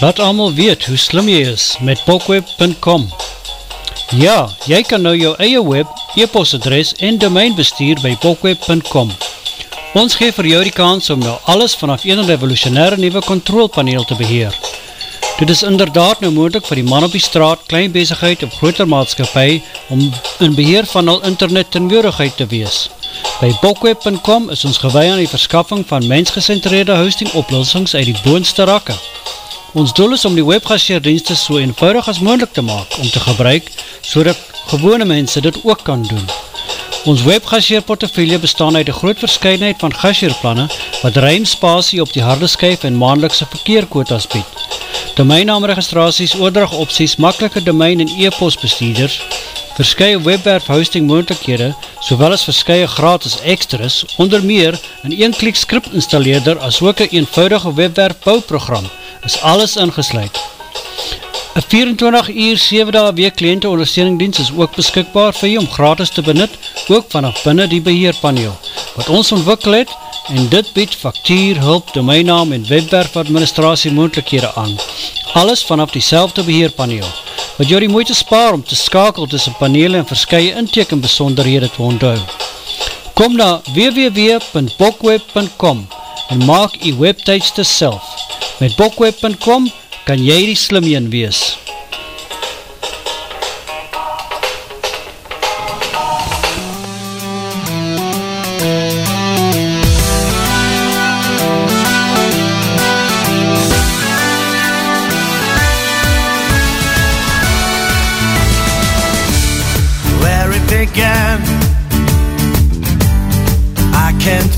Laat allemaal weet hoe slim jy is met bokweb.com Ja, jy kan nou jou eie web, e-postadres en domein bestuur by bokweb.com Ons geef vir jou die kans om nou alles vanaf een revolutionaire nieuwe controlepaneel te beheer. Dit is inderdaad nou moeilijk vir die man op die straat, klein bezigheid of groter maatskapie om in beheer van al internet ten moedigheid te wees. By bokweb.com is ons gewaai aan die verskaffing van mensgecentreerde hosting oplossings uit die boonste rakke. Ons doel is om die webgasheerdienste so eenvoudig as moeilijk te maak om te gebruik, so dat gewone mense dit ook kan doen. Ons webgasheerportefeuille bestaan uit een groot verscheidenheid van gasheerplanne wat ruim spasie op die harde skyf en maandelikse verkeerkwotas bied. Domeinnaamregistraties, oordrag opties, makkelike domein en e-post bestuurders, verskye webwerf hosting moendlikhede, sowel as verskye gratis extras, onder meer een een-klik script installeerder as ook een eenvoudige webwerf bouwprogram, is alles ingesluid. Een 24 uur 7 dag week kliënte ondersteuningdienst is ook beskikbaar vir jy om gratis te benut, ook vanaf binnen die beheerpaneel, wat ons ontwikkel het, en dit bied factuur, hulp, domeinnaam en webwerf administratie moendlikhede aan. Alles vanaf die selfde beheerpaneel, wat jou die moeite spaar om te skakel tussen panele en verskye inteken besonderhede te onthou. Kom na www.bokweb.com en maak die webteitste self. Met bokweb.com kan jy die slimjeen wees.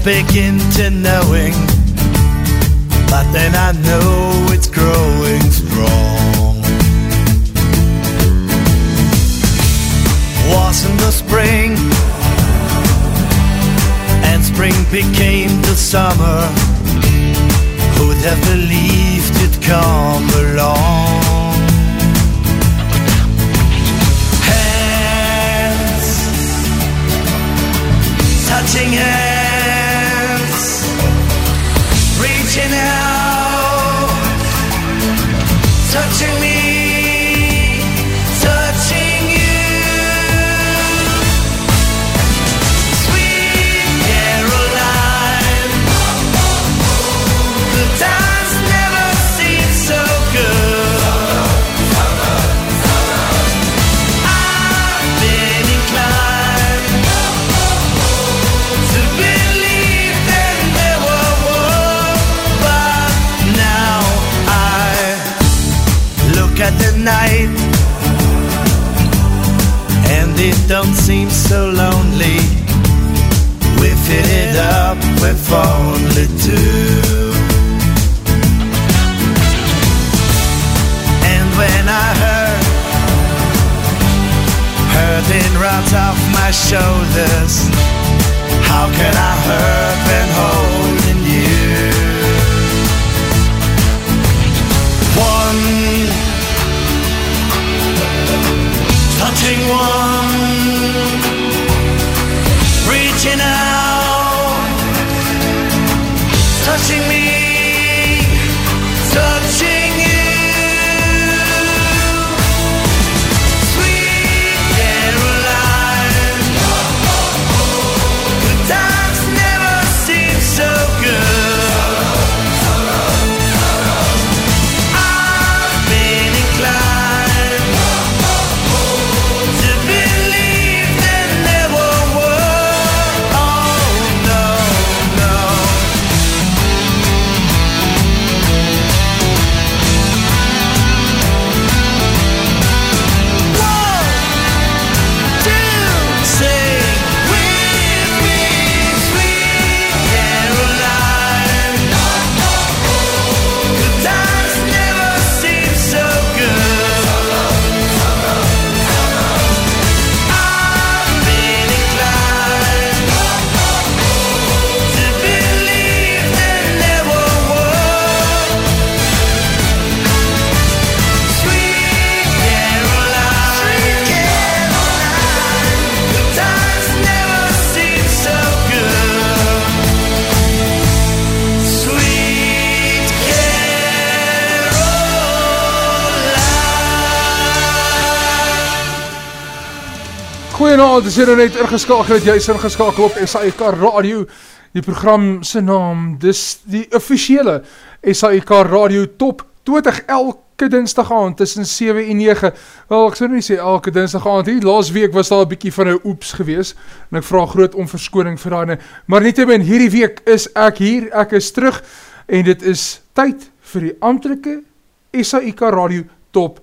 Begin to knowing But then I know it's growing strong. Wasn't the spring And spring became the summer. Who'd have believed it'd come along? Hands Touching hands off my shoulders. How can I hurt when holding Goeienaand, as jy nou net ingeskakel het, jy is ingeskakel op SAIK Radio, die program sy naam, dis die officiële SAIK Radio Top 20 elke dinsdag aand, tussen 7 en 9, wel ek sou nie sê elke dinsdag aand, die laas week was daar een bykie van een oeps gewees, en ek vraag groot om verskoning vir daar, maar nie te min, hierdie week is ek hier, ek is terug, en dit is tyd vir die amtelike SAIK Radio Top 20.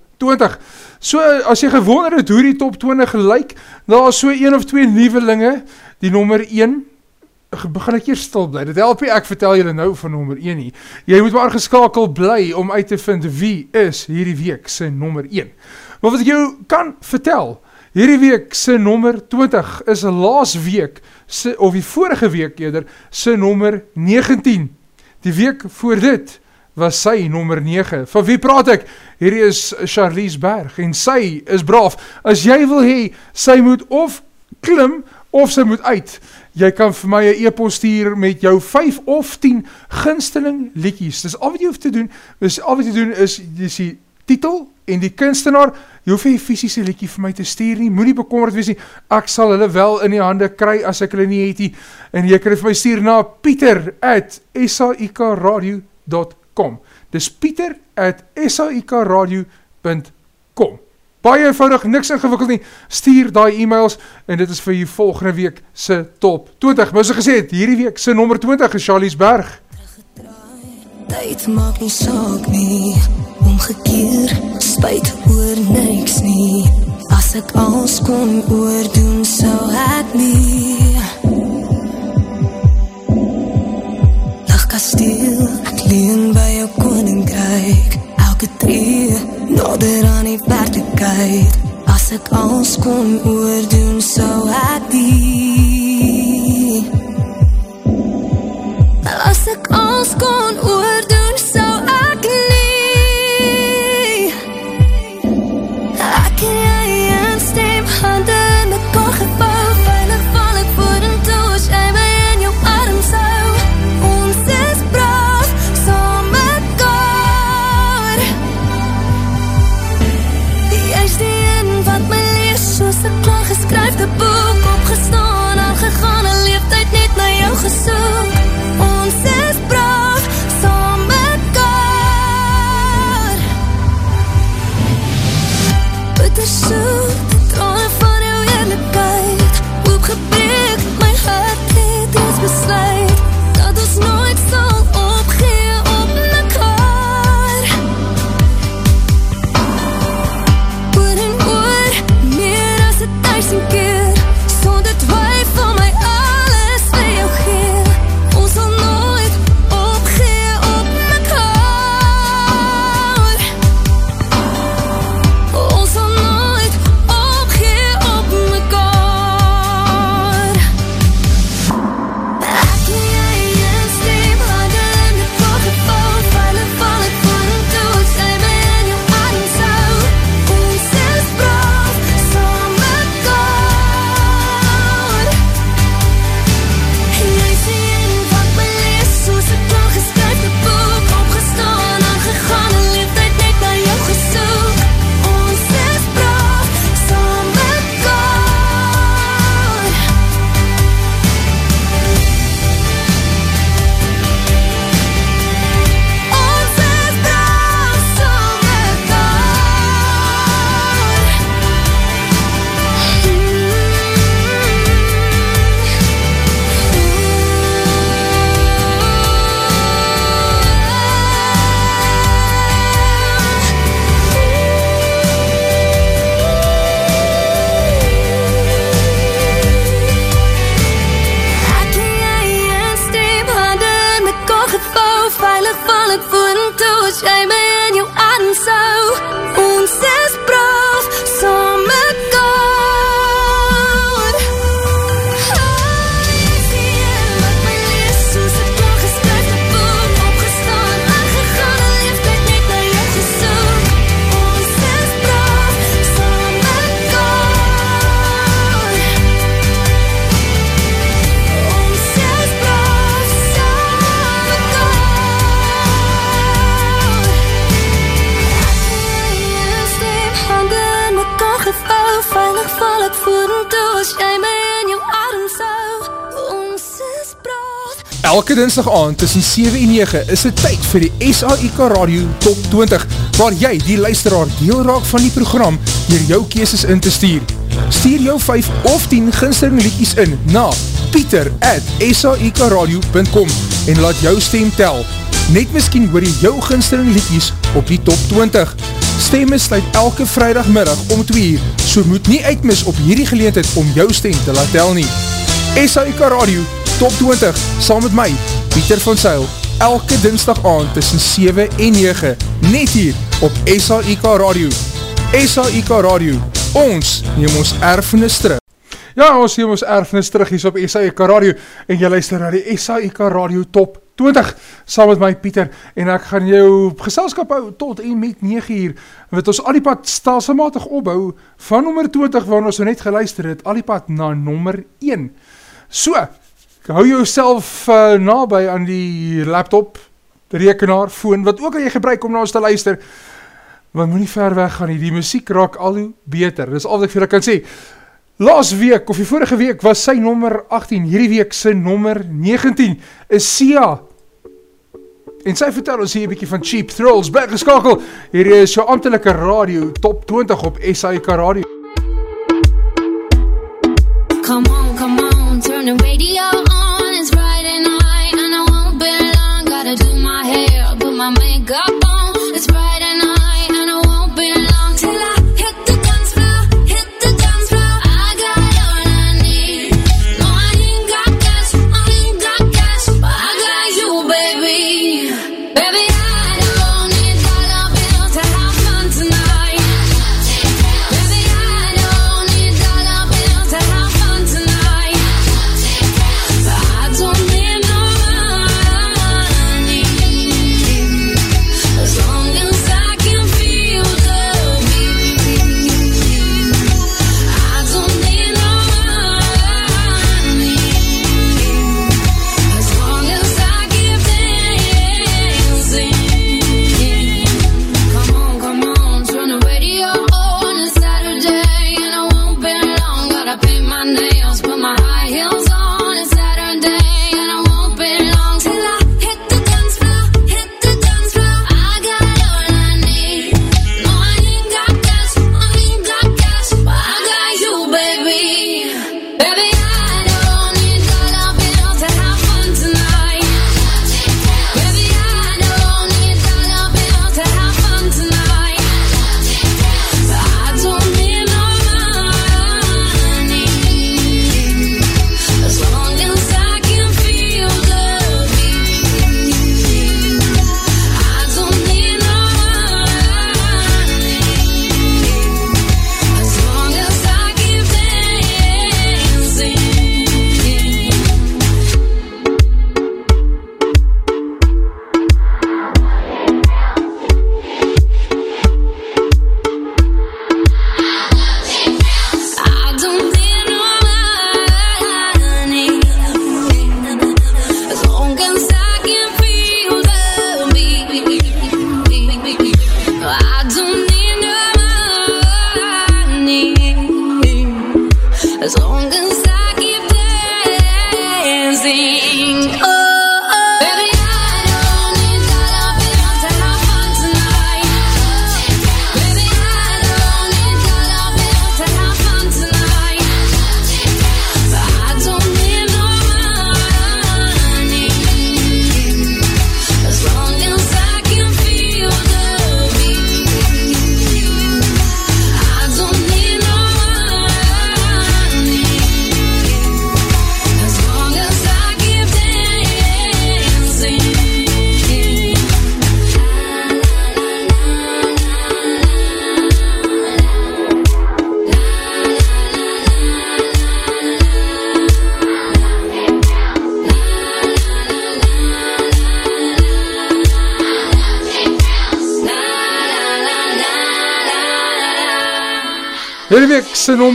So, as jy gewonder het hoe die top 20 gelijk, daar is so een of twee nieuwelinge, die nummer 1, begin ek hier stil bly, dit help nie, ek vertel julle nou van nummer 1 nie, jy moet maar geskakel bly, om uit te vind wie is hierdie week sy nummer 1. Maar wat ek jou kan vertel, hierdie week sy nummer 20 is laas week, sy, of die vorige week eerder, sy nummer 19. Die week voor dit, was sy nummer 9. Van wie praat ek? Hierdie is Charlize Berg en sy is braaf. As jy wil hee, sy moet of klim of sy moet uit. Jy kan vir my een e-post stuur met jou 5 of 10 ginsteling liekies. Dis al wat jy hoef te doen. Dus al wat jy doen is, jy sê titel en die kunstenaar, jy hoef die fysische liekie vir my te stuur nie, moet nie bekommerd wees nie, ek sal hulle wel in die hande kry as ek hulle nie het nie, en jy kan vir my stuur na pieter saaikradio.com Dis pieter at saaikradio.com Baie eenvoudig, niks ingewikkeld nie, stuur die e-mails en dit is vir jy volgende week sy top 20. Maar so gesê het, hierdie week sy nummer 20 is Charlies Berg. Tyd maak nie saak nie, omgekeer, spuit oor niks nie, as ek als kon oordoen, sal ek nie. Kasteel, Leen by jou koninkryk. Elke tree Nader aan die werkelijkheid As ek alles kon oordoen Sou ek die As ek alles kon oordoen skryf 'n boek opgestaan Elke dinsdag aand tussen 7 en 9 is het tyd vir die SAIK Radio Top 20, waar jy die luisteraar deel raak van die program dier jou keeses in te stuur. Stuur jou 5 of 10 ginstering liedjes in na pieter at saikradio.com en laat jou stem tel. Net miskien hoor jy jou ginstering liedjes op die Top 20. Stemme sluit elke vrijdagmiddag om 2 uur, so moet nie uitmis op hierdie geleentheid om jou stem te laat tel nie. SAIK Radio Top 20, saam met my, Pieter van Seil, elke dinsdag aand tussen 7 en 9, net hier op SAIK Radio. SAIK Radio, ons neem ons erfenis terug. Ja, ons neem ons erfenis terug hier op SAIK Radio, en jy luister na die SAIK Radio Top 20, saam met my Pieter, en ek gaan jou geselskap hou tot en met 9 uur, wat ons al die pad stelselmatig opbou, van nummer 20, waar ons net geluister het, al die pad na nummer 1. So, hou jouself uh, nabij aan die laptop, die rekenaar, phone, wat ook al jy gebruik om na ons te luister, want moet nie ver weg gaan nie, die muziek raak al hoe beter, dis al wat ek vir kan sê, laas week, of die vorige week, was sy nummer 18, hierdie week sy nummer 19, is Sia, en sy vertel ons hier een bykie van Cheap Thrills, blik geskakel, hier is jou ambtelike radio, top 20 op SIK Radio.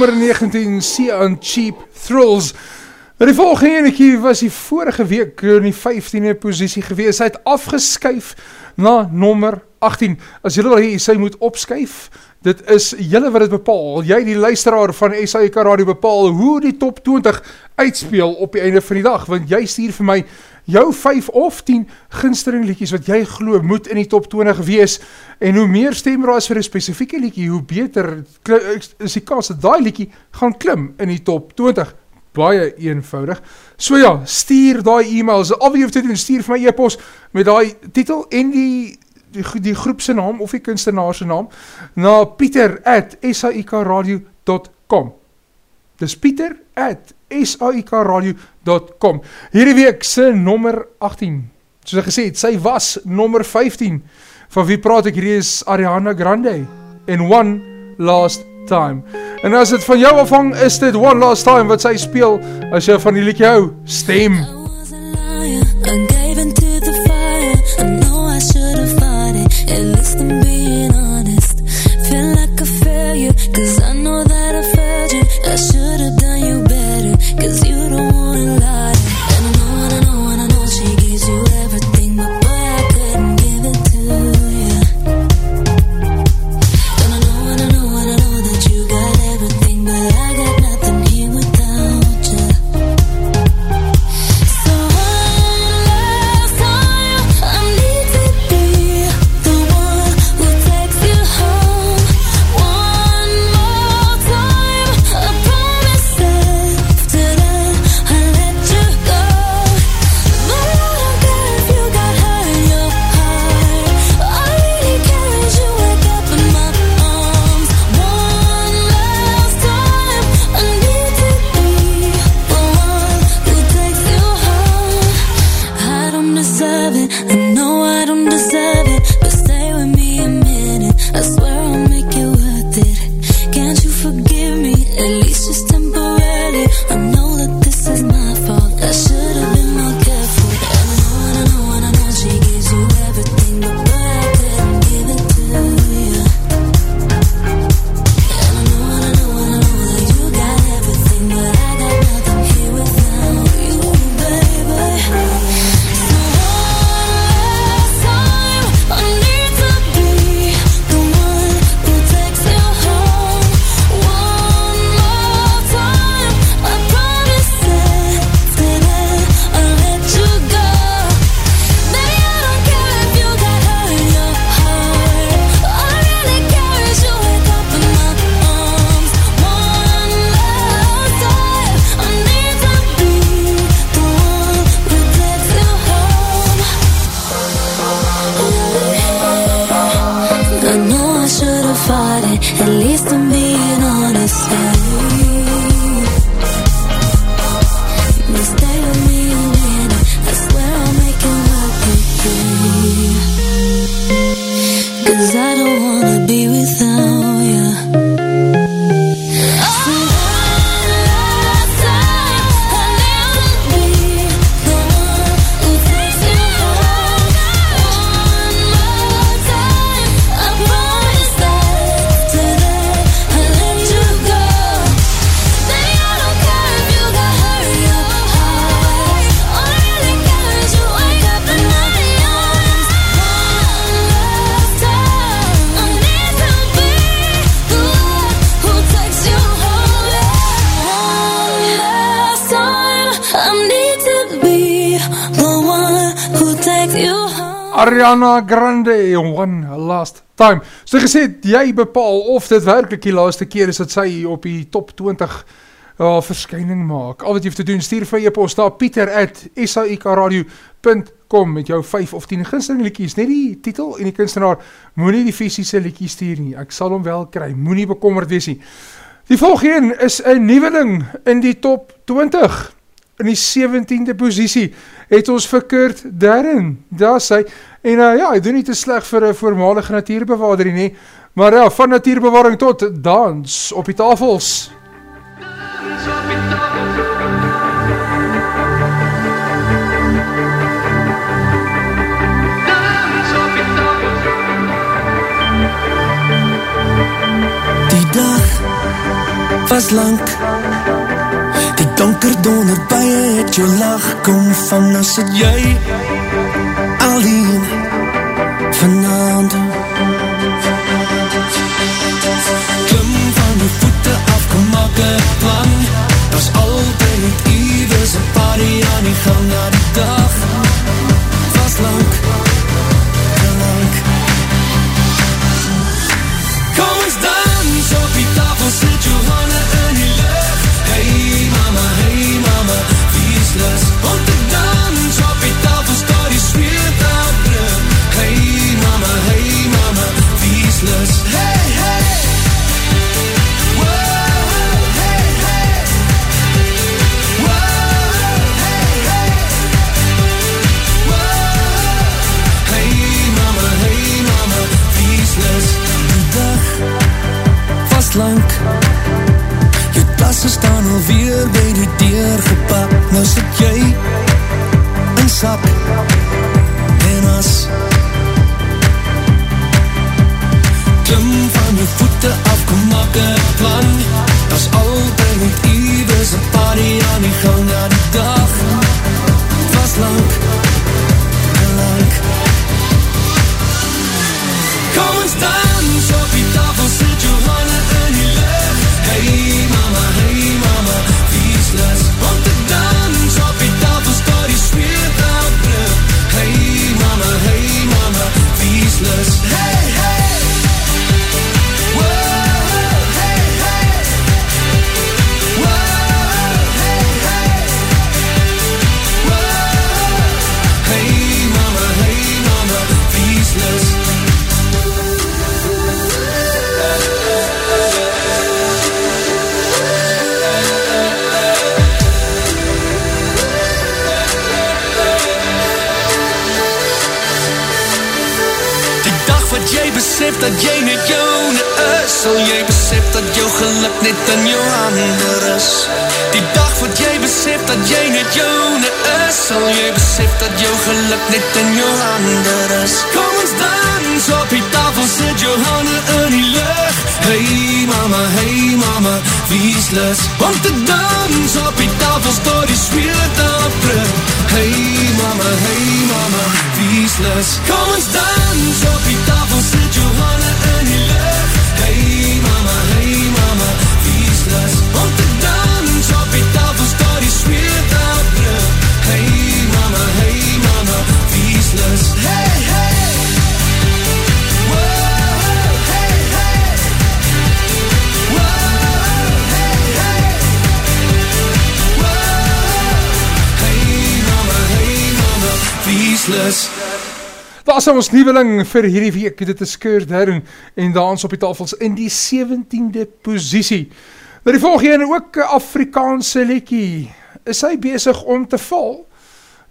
Nummer 19, See on Cheap Thrills. Maar die volgende enekie was die vorige week in die 15e positie gewees. Hy het afgeskuif na nummer 18. As jylle wil hee, sy moet opskuif. Dit is jylle wat het bepaal. Jy die luisteraar van SAIK Radio bepaal hoe die top 20 uitspeel op die einde van die dag. Want jy stuur vir my jou 5 of 10 ginstering liedjies wat jy glo moet in die top 20 wees en hoe meer stemraas vir 'n spesifieke liedjie, hoe beter is die kans dat daai liedjie gaan klim in die top 20. Baie eenvoudig. So ja, stuur daai e-mails. Al wat jy hoef te doen, stuur vir my e-pos met daai titel en die die, die groep se naam of die kunstenaar se naam na pieter@saikradio.com. Dis pieter@ saikradio.com Hierdie week se nommer 18 Soos ek gesê het, sy was nommer 15 Van wie praat ek, hierdie is Ariana Grande En One Last Time. En as het van jou afhang, is dit One Last Time Wat sy speel, as jy van die liedje hou Stem time. So gesê, jy bepaal of dit werkelijk die laaste keer is dat sy op die top 20 uh, verskyning maak. Al wat jy hoef te doen, stuur vir jy post daar, pieter at saikradio.com met jou 5 of 10 ginstering liekies. Net die titel en die kunstenaar, moet nie die fysische liekies stuur nie. Ek sal hom wel kry, moet nie bekommerd wees nie. Die volgende is een nieuweling in die top 20 in die 17de posisie het ons vir Kurt Darren, daar sy, en uh, ja, hy doen nie te sleg vir een voormalige natuurbewaarder nie, maar ja, van natuurbewaring tot dans op die tafels. Die dag was lang Die donker donder baie het jou lach Kom van nou sit jy Alleen Vanavond Klim van die voete af Kom maak een plan. Was altyd ieders een party aan die gang Na die dag die deur gepak, nou sit jy in sap. En as Klim van jou voete af, kom maak een plan, dat is al dat jy net joune is. Sal jy besef dat jou geluk net in jou handen is? Die dag wat jy besef dat jy net joune is. Sal jy besef dat jou geluk net in jou handen is? Kom ons dans op die tafel, sit jou handen in die lucht. Hey mama, hey mama, wie is lus? Om te dans op die tafel, stoor die op terug Hey mama, hey mama, wie is lus Kom ons dans op die tafel, sit jou handen in die lucht Useless. Daar is ons nieuweling vir hierdie week, dit is Kurt Herring en dans op die tafels in die 17de positie. Nou die volgende ook Afrikaanse lekkie, is hy bezig om te val?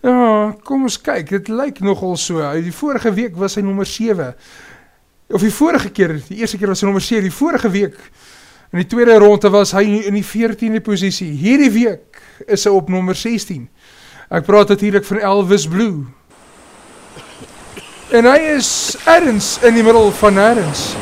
Ja, kom ons kyk, dit lyk nogal so, die vorige week was hy nummer 7, of die vorige keer, die eerste keer was hy nummer 7, die vorige week, in die tweede ronde was hy in die 14de positie, hierdie week is hy op nummer 16, ek praat natuurlijk van Elvis Blue, En hy is ergens in die middel van ergens.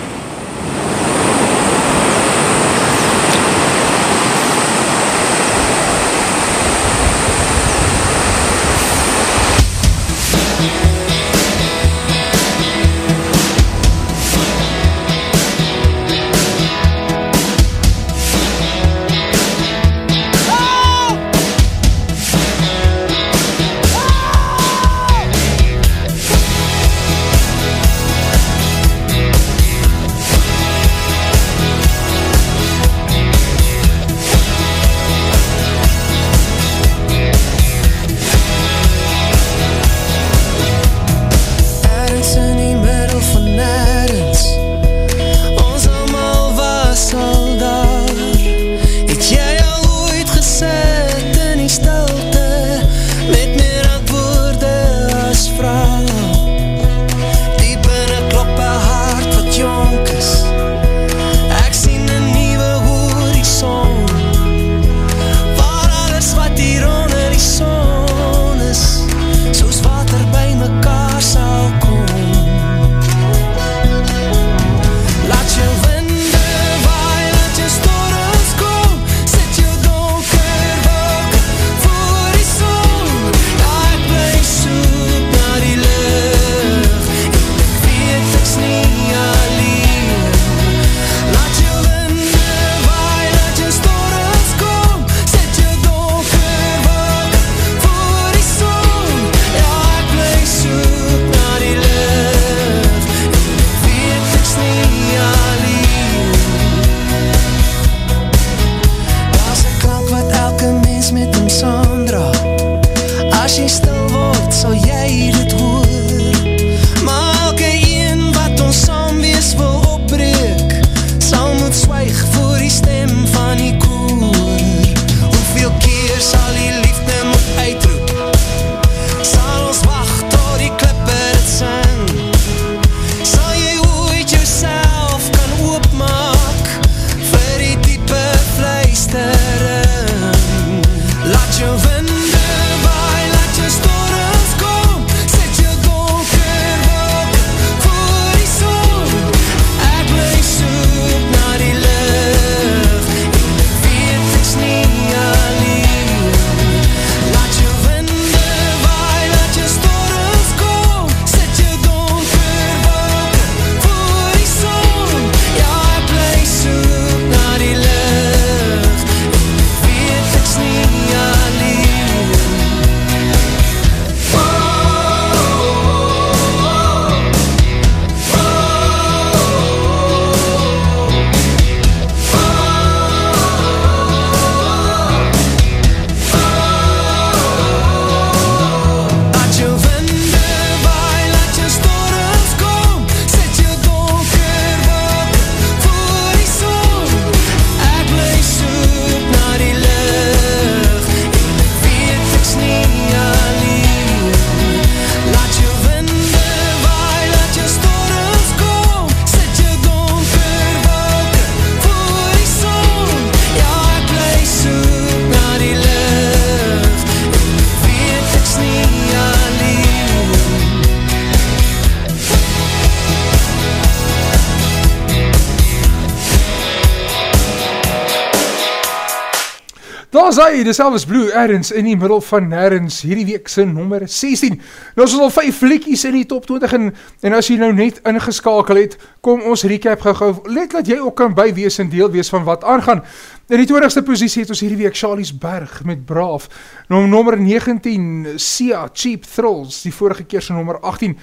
Dis Elvis Blue, ergens in die middel van nergens, hierdie week sy nummer 16. Nou is al 5 flikkies in die top 20 en, en as jy nou net ingeskakel het, kom ons recap gauw, let dat jy ook kan bywees en deel wees van wat aangaan. In die 20ste posiesie het ons hierdie week Charlie's Berg met Braaf, nou nummer 19, Sia, Cheap Thrills, die vorige keer sy nummer 18,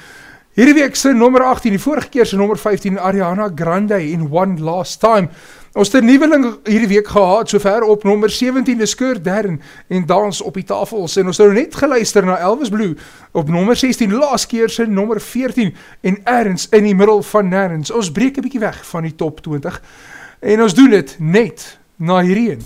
Hierdie week sy nummer 18, die vorige keer sy nummer 15, Ariana Grande in One Last Time. Ons het nieuweling hierdie week gehad, so ver op nummer 17, is Kurt Dern en Dans op die tafels. En ons het net geluister na Elvis Blue op nummer 16, laas keer sy nummer 14 en ergens in die middel van nergens. Ons breek een bykie weg van die top 20 en ons doen het net na hierheen.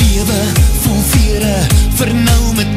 lewe vol vere vernou met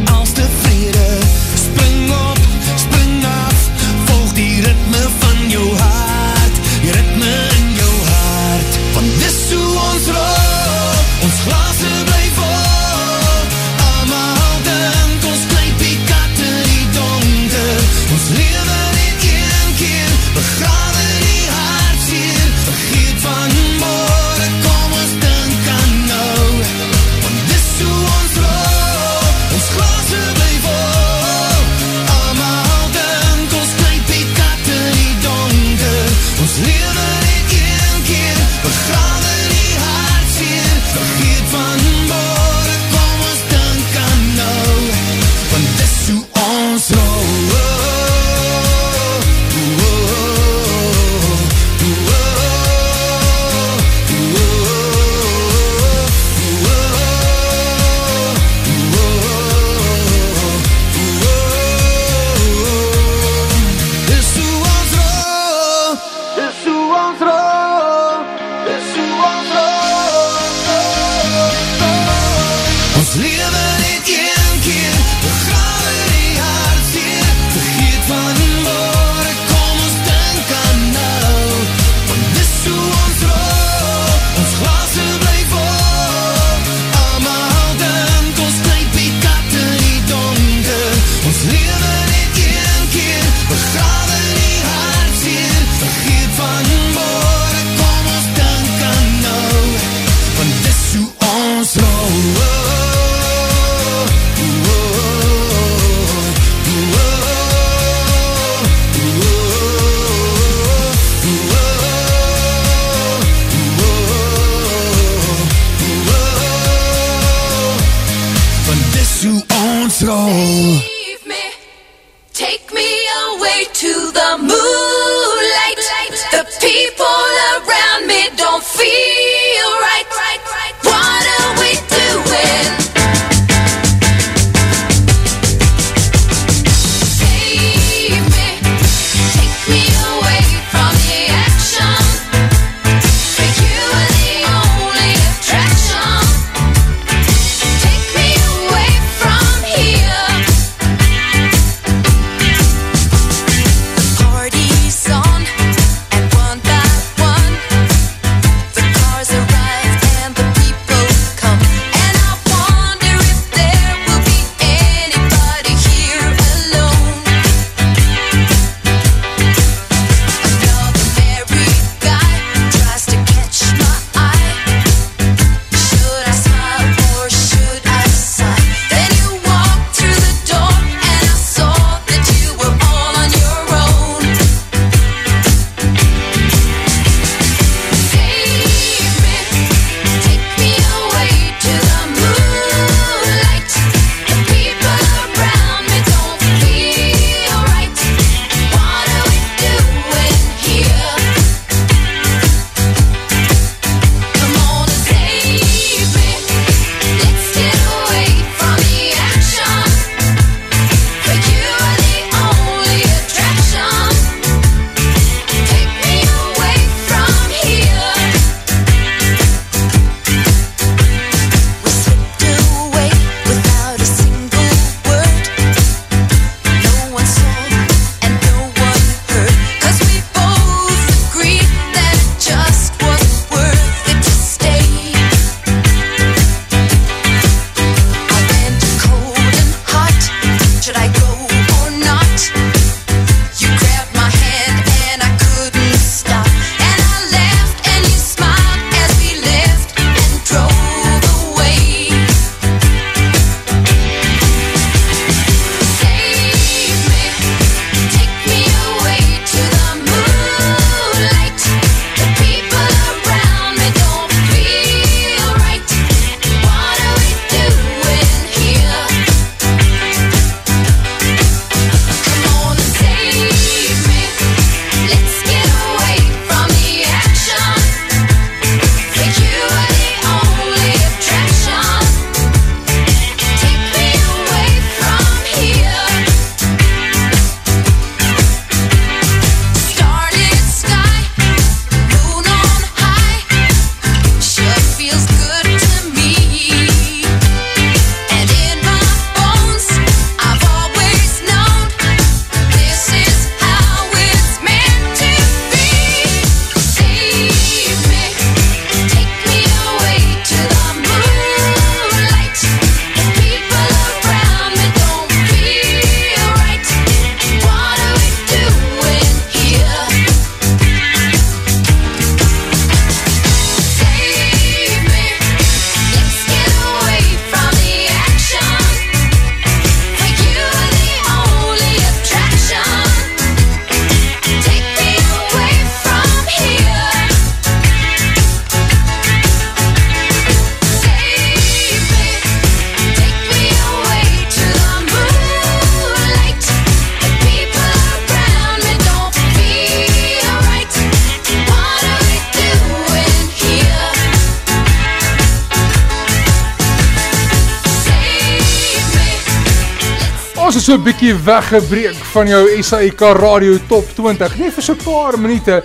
so bykie weggebreek van jou SAIK Radio Top 20, net vir so paar minute,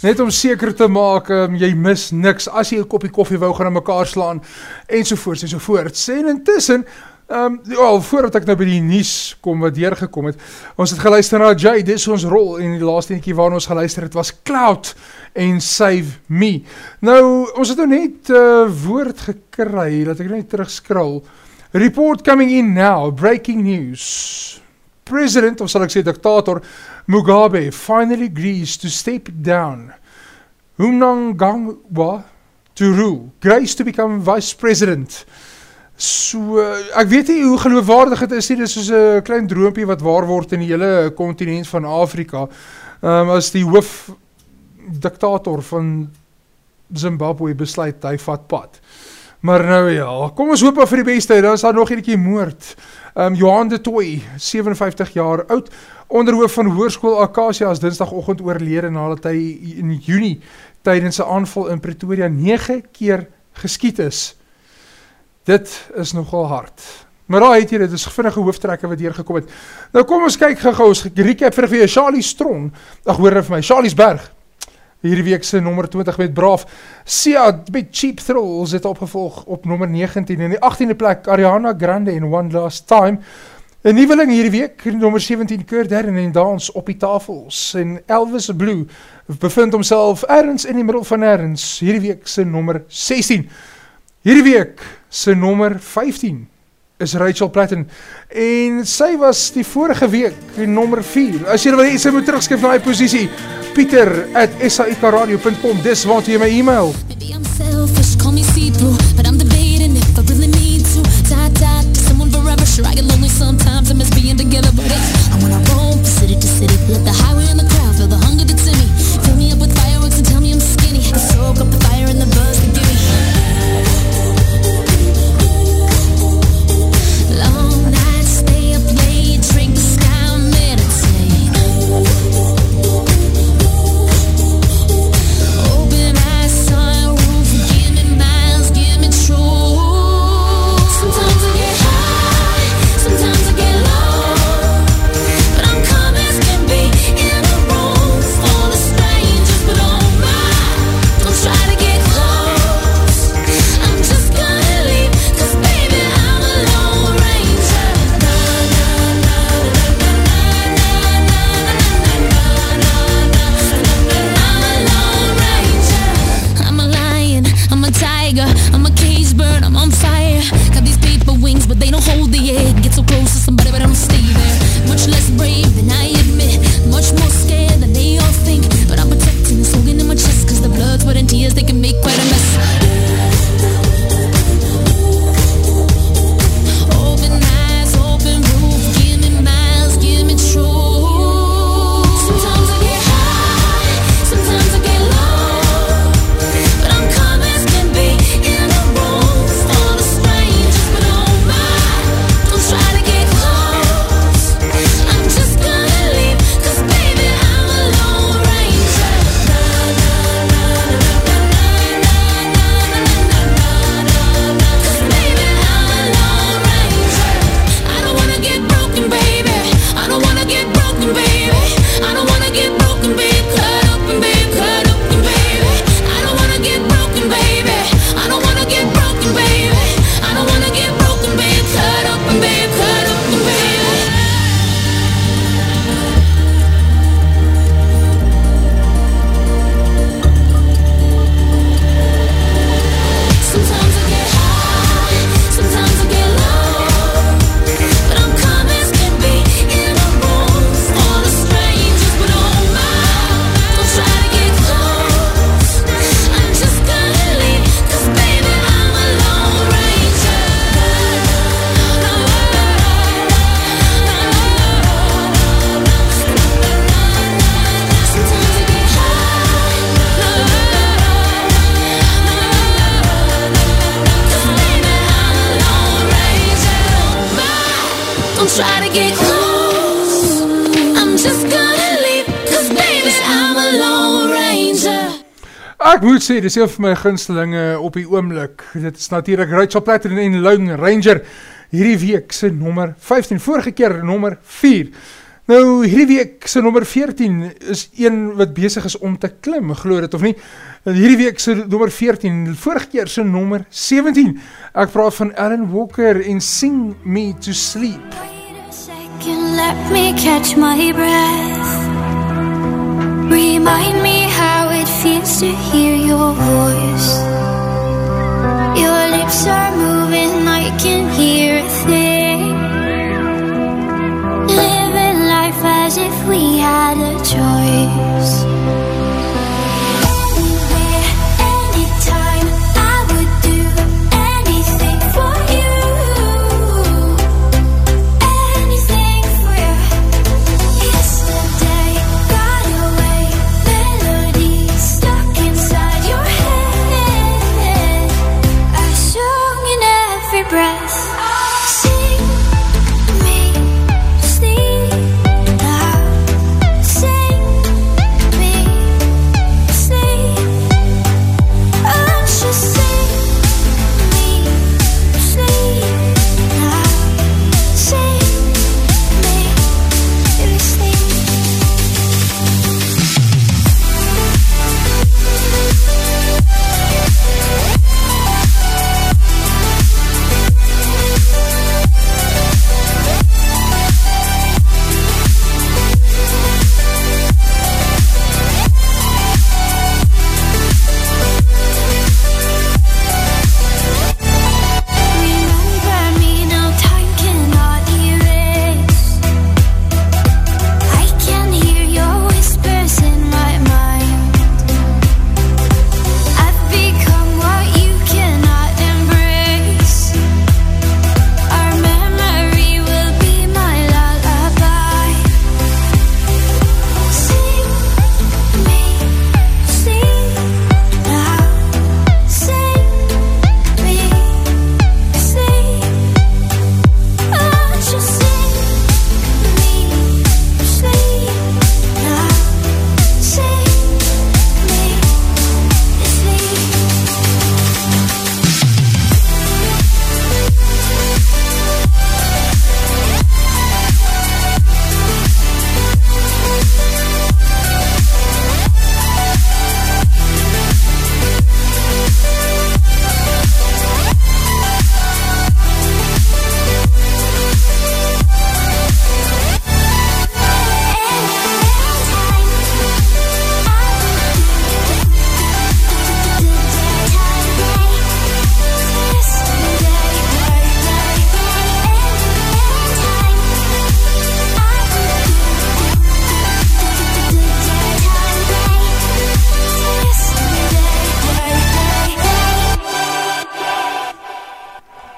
net om seker te maak, um, jy mis niks, as jy een kopie koffie wou gaan aan mekaar slaan, enzovoorts enzovoorts, en intussen, um, ja, voordat ek nou by die nies kom, wat deurgekom het, ons het geluister na Jay, dit is ons rol, en die laatste eentje waar ons geluister het, was Cloud, en Save Me. Nou, ons het nou net uh, woord gekry, dat ek net terug skrul, Report coming in now, breaking news. President, of sal ek sê dictator, Mugabe finally agrees to step down. Mnangagwa to rule, grace to become vice president. So, ek weet nie hoe geloofwaardig het is nie, dit is soos een klein droompie wat waar word in die hele continent van Afrika, um, as die hoof dictator van Zimbabwe besluit, hy vat pad. Maar nou ja, kom ons hoop vir die beste, dan is daar nog een moord. Um, Johan de Toy, 57 jaar oud, onderhoof van Hoorskool Acacia is dinsdagochtend oorlede nadat hy in juni tydens sy aanval in Pretoria 9 keer geskiet is. Dit is nogal hard. Maar daar het jy, dit is vinnige hoofdtrekke wat hier gekom het. Nou kom ons kyk gauw, ons recap vir vir Charlie Strong, ach hoor vir my, Charliesberg, hierdie week se nommer 20 met Braaf. Sia met Cheap Thrills het opgevolg op nommer 19 en die 18de plek Ariana Grande en One Last Time. 'n Nuweling hierdie week, nommer 17 Kurt Darren en Dans op die tafels en Elvis Blue bevind homself ergens in die middel van ergens hierdie week se nommer 16. Hierdie week se nommer 15 is Rachel Platten en sy was die vorige week nommer 4. As jy wil hê sy moet terugskryf na hy posisie, Pieter at saikradio.com, dis wat jy my e-mail. Maybe I'm selfish, call me see-through, but I'm debating if I really need to. Die, die, to someone forever, sure I get lonely sometimes, I miss being together, but it's, I wanna roam from city to city, let the highway and the crowd sê, dit is een van my gunstelinge op die oomlik. Dit is natuurlijk Rachel Platten en Lone Ranger. hierdie week sy nummer 15, vorige keer nummer 4. Nou, hierdie week sy nummer 14 is een wat bezig is om te klim, geloof dit of nie. Hierdie week sy nummer 14, vorige keer sy nummer 17. Ek praat van Alan Walker en Sing Me To Sleep. Wait a second, let me catch my breath Remind me how it feels to hear your voice. Your lips are moving, I can hear a thing. Living life as if we had a choice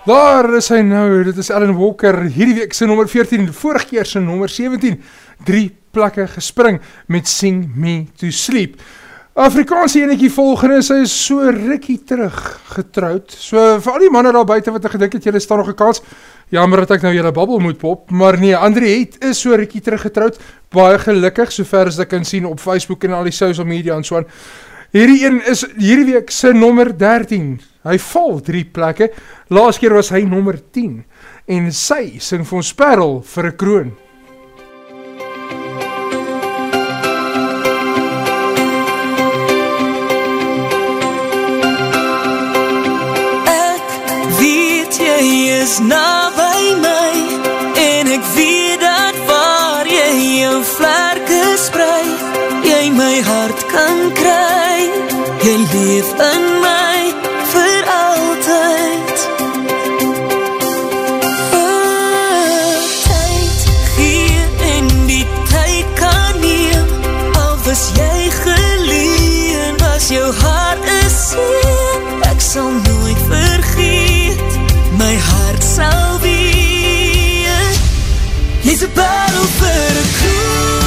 Daar is hy nou, dit is Alan Walker, hierdie week sy nummer 14, vorige keer sy nummer 17, drie plekke gespring met Sing Me To Sleep. Afrikaanse enetjie volgende, sy is so rikkie terug getrouwd, so vir al die manne daar buiten wat ek gedink het, jylle staan nog een kans, jammer dat ek nou jylle babbel moet pop, maar nee, André het is so rikkie terug getrouwd, baie gelukkig, so ver as ek kan sien op Facebook en al die social media en so aan. Hierdie een is hierdie week sy nommer 13. Hy val drie plekke. Laas keer was hy nommer 10 en sy sing vir ons Parel vir 'n kroon. Is naby my en ek weet dat waar jy jou vlerke sprei, jy my hart kan kry. Jy leef in jy geleen, was jou hart is seer, ek sal nooit vergeet, my hart sal weet, jy's een parel vir een kroon,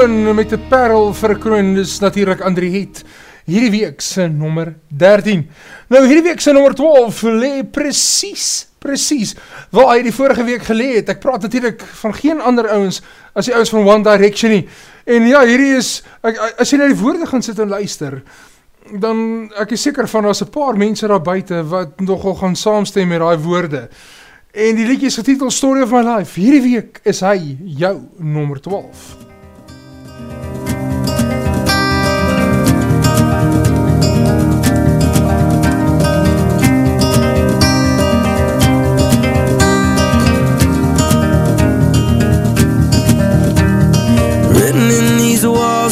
beloon met een perl verkroon, is natuurlijk André Heet. Hierdie week sy nummer 13. Nou hierdie week sy nummer 12 lee precies, precies, waar hy die vorige week gelee het. Ek praat natuurlijk van geen ander ouwens as die ouwens van One Direction nie. En ja, hierdie is, ek, as jy na die woorde gaan sit en luister, dan ek is seker van as een paar mense daar buiten wat nogal gaan saamstem met die woorde. En die liedje is getiteld Story of My Life. Hierdie week is hy jou nummer 12.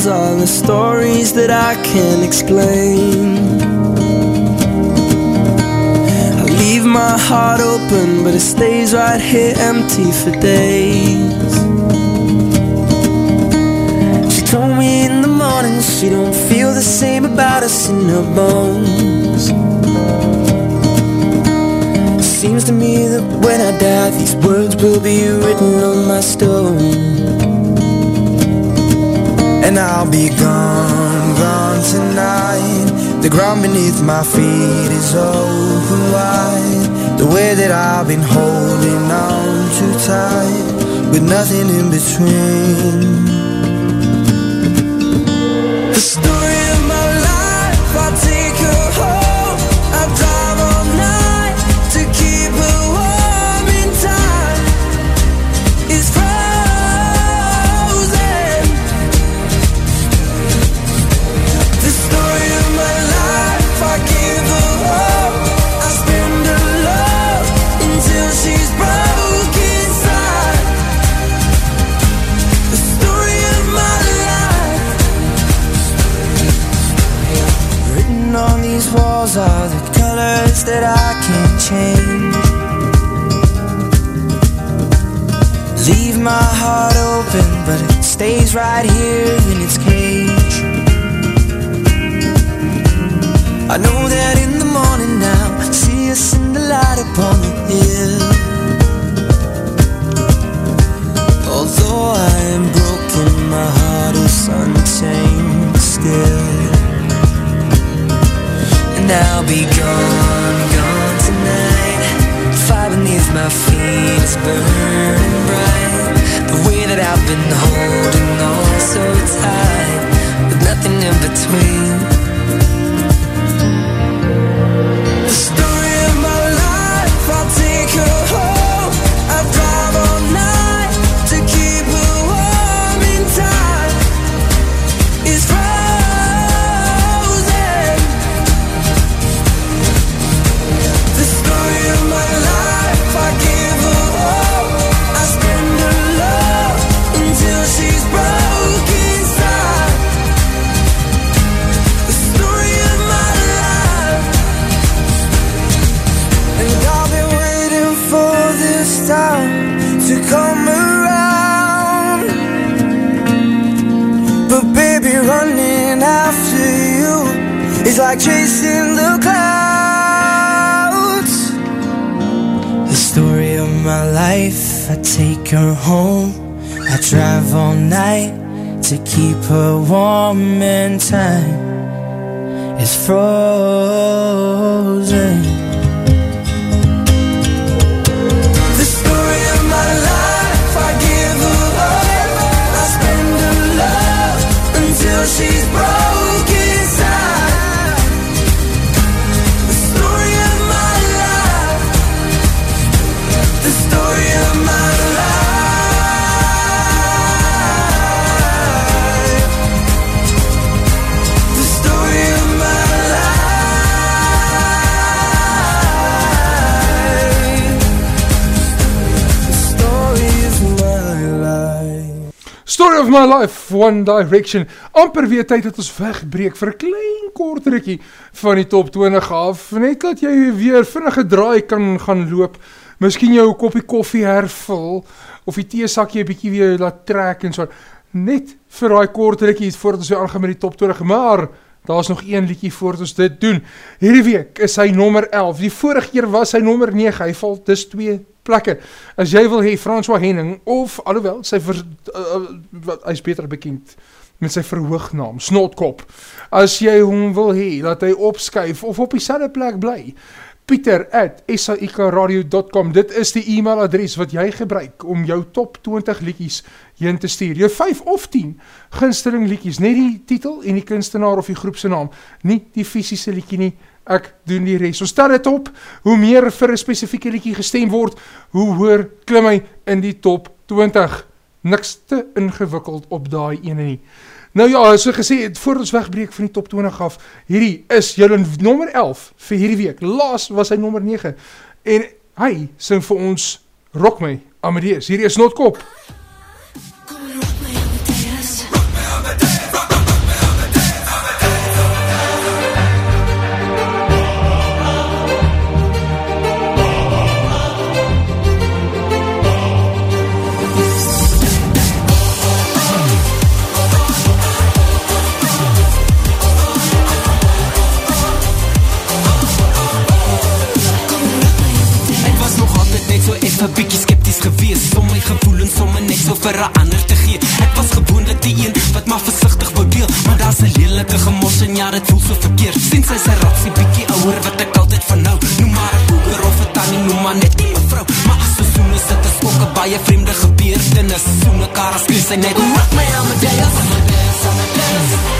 Are the stories that I can't explain. I leave my heart open, but it stays right here empty for days. Told me in the morning she don't feel the same about us in her bones. Seems to me that when I die, these words will be written on my stone. And I'll be gone, gone tonight The ground beneath my feet is open wide The way that I've been holding on too tight With nothing in between The story my heart open, but it stays right here in its cage. I know that in the morning now, see us in the light upon the hill. Although I am broken, my heart is untamed still. And I'll be gone, gone tonight Fire beneath my feet is burning bright that I've been holding on so tight With nothing in between. The life, I take her home. I drive all night to keep her warm and time is frozen. Story of my life, One Direction. Amper weer tyd dat ons wegbreek vir 'n klein kort rukkie van die top 20 af. Net dat jy weer vinnige draai kan gaan loop. Miskien jou koppie koffie hervul of die teesakkie 'n bietjie weer laat trek en so. Net vir daai kort rukkie voordat ons weer aangaan met die top 20. Maar daar is nog een liedjie voordat ons dit doen. Hierdie week is hy nommer 11, die vorige keer was hy nommer 9, hy val dis twee plekke. As jy wil hee, François Henning, of alhoewel, sy ver, uh, uh, hy is beter bekend met sy verhoognaam, Snotkop. As jy hom wil hee, laat hy opskuif of op die sade plek bly, pieter at saikradio.com Dit is die e-mailadres wat jy gebruik om jou top 20 liedjies heen te stuur. Jou 5 of 10 ginsteling liedjies, net die titel en die kunstenaar of die groepse naam, nie die fysische liedjie nie, ek doen die rest. So stel het op, hoe meer vir een specifieke liedjie gestem word, hoe hoor klim hy in die top 20. Niks te ingewikkeld op die ene nie. Nou ja, so gesê, voor ons wegbreek van die top 20 af, hierdie is julle nummer 11 vir hierdie week. Laas was hy nummer 9. En hy sing vir ons Rock My Amadeus. Hierdie is Notkop. Gevoelens om my net so vir een ander te gee. Ek was gewoonlik die een wat maar versichtig wou deel Maar daar is een lelike gemos en ja, dit voel so verkeerd. Sien sy sy ratsie bykie ouwer wat ek altyd van nou Noem maar een koeker of een tannie, noem maar net die mevrou. Maar as so soen is dit is ook een baie vreemde gebeurtenis. Soen mekaar as kreeg sy net Rock my Amadeus Amadeus, Amadeus Amadeus,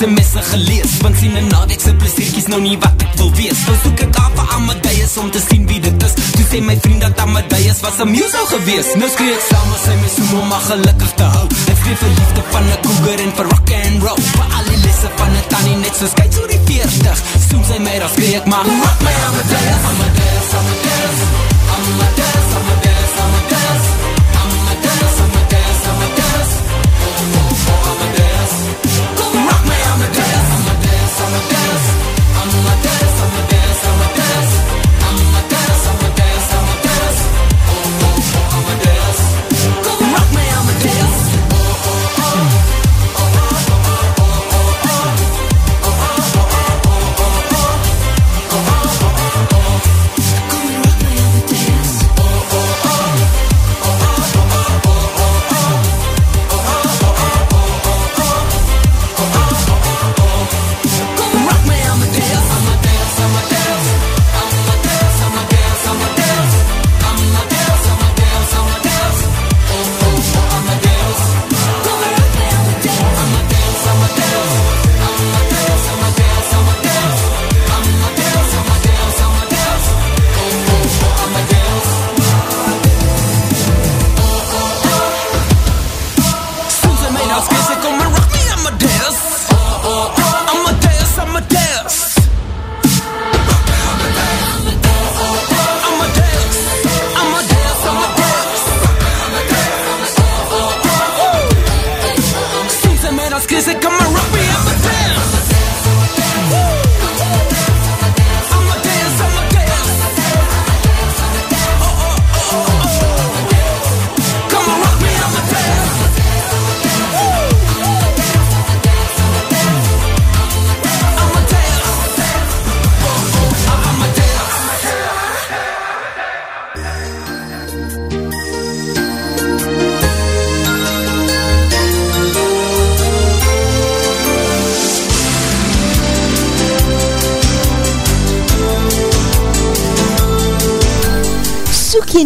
sms'e gelees Want sien een naweekse plesierkies nou nie wat ek wil wees. Nou soek ek af vir Amadeus om te sien wie dit is. Toe sê my vriend dat Amadeus was een muso gewees. Nou skree ek saam as hy my soen om maar gelukkig te hou. Ek skree vir liefde van een cougar en vir rock and roll. Vir al die lesse van een tannie net soos kyk so die 40 Soen sy my dan skree ek maar Rock my Amadeus, Amadeus Amadeus, Amadeus, Amadeus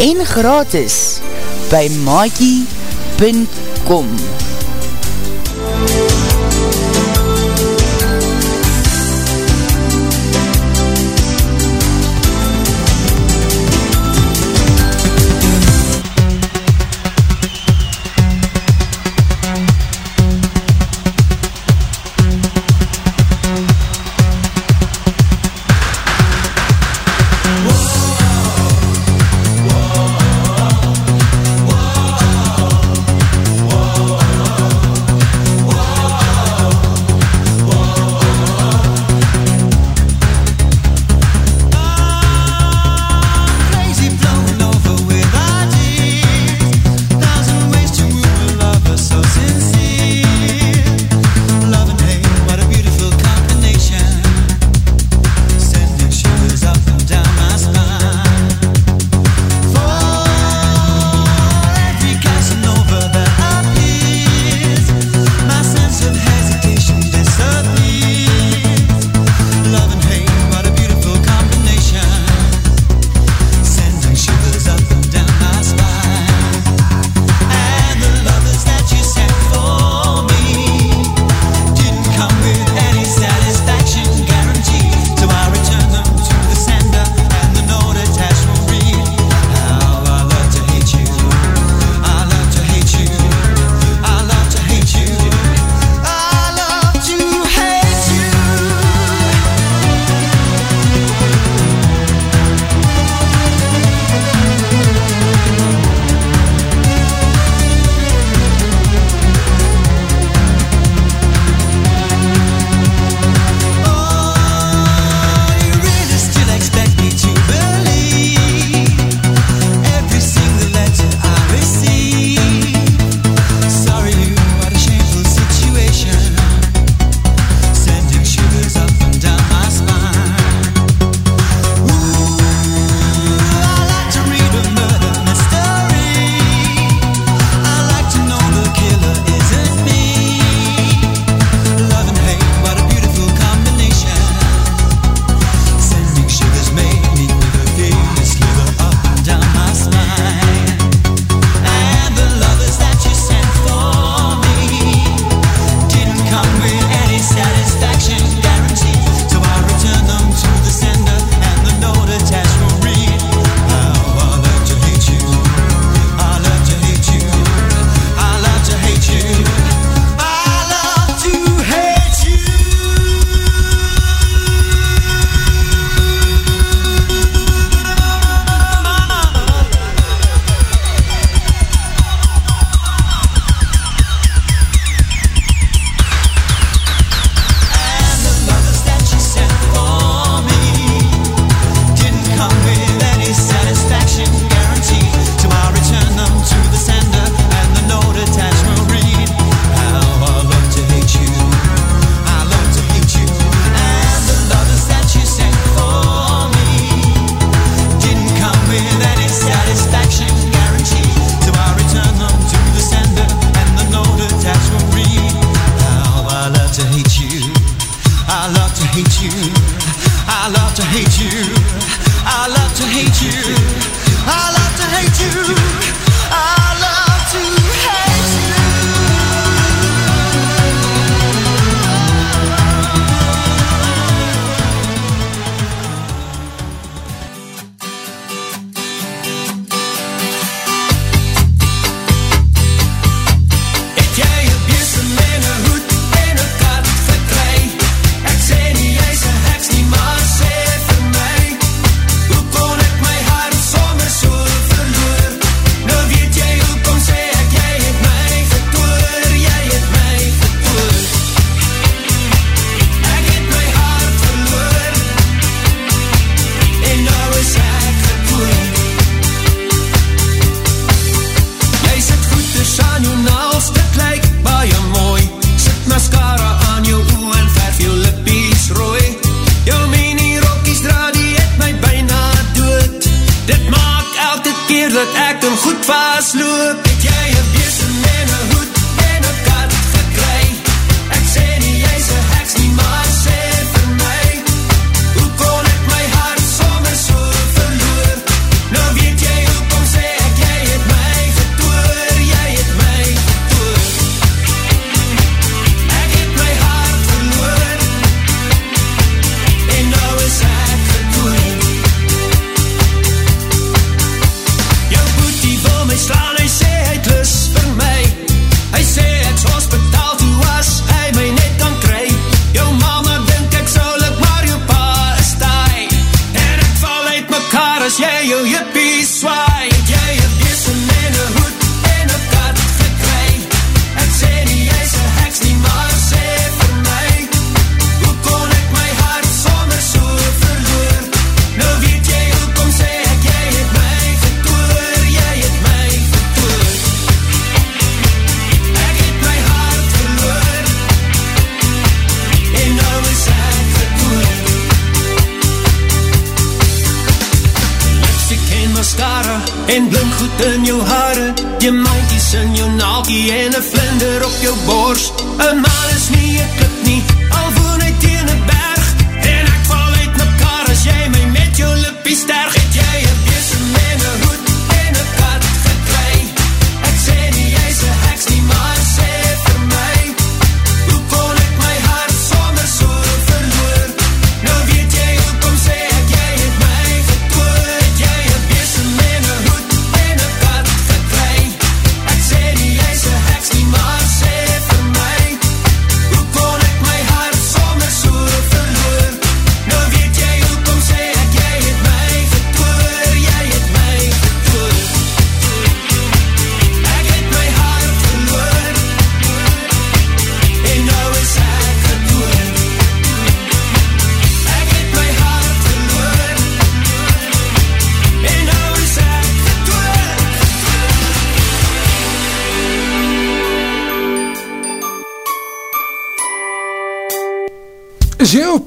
en gratis by maakie.com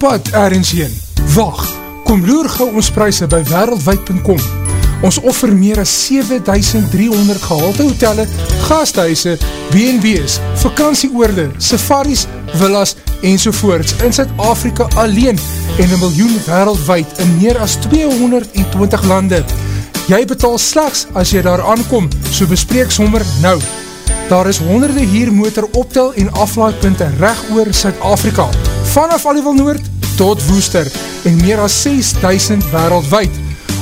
pad ergens heen? Wacht, kom loer gauw ons prijse by wereldwijd.com. Ons offer meer as 7300 gehalte hotelle, gasthuise, B&B's, vakantieoorde, safaris, villas en sovoorts in Zuid-Afrika alleen en een miljoen wereldwijd in meer as 220 lande. Jy betaal slechts as jy daar aankom, so bespreek sommer nou. Daar is honderde huurmotor optel en aflaadpunte recht oor Suid-Afrika. Vanaf Aliwal Noord tot Woester en meer as 6000 wereldwijd.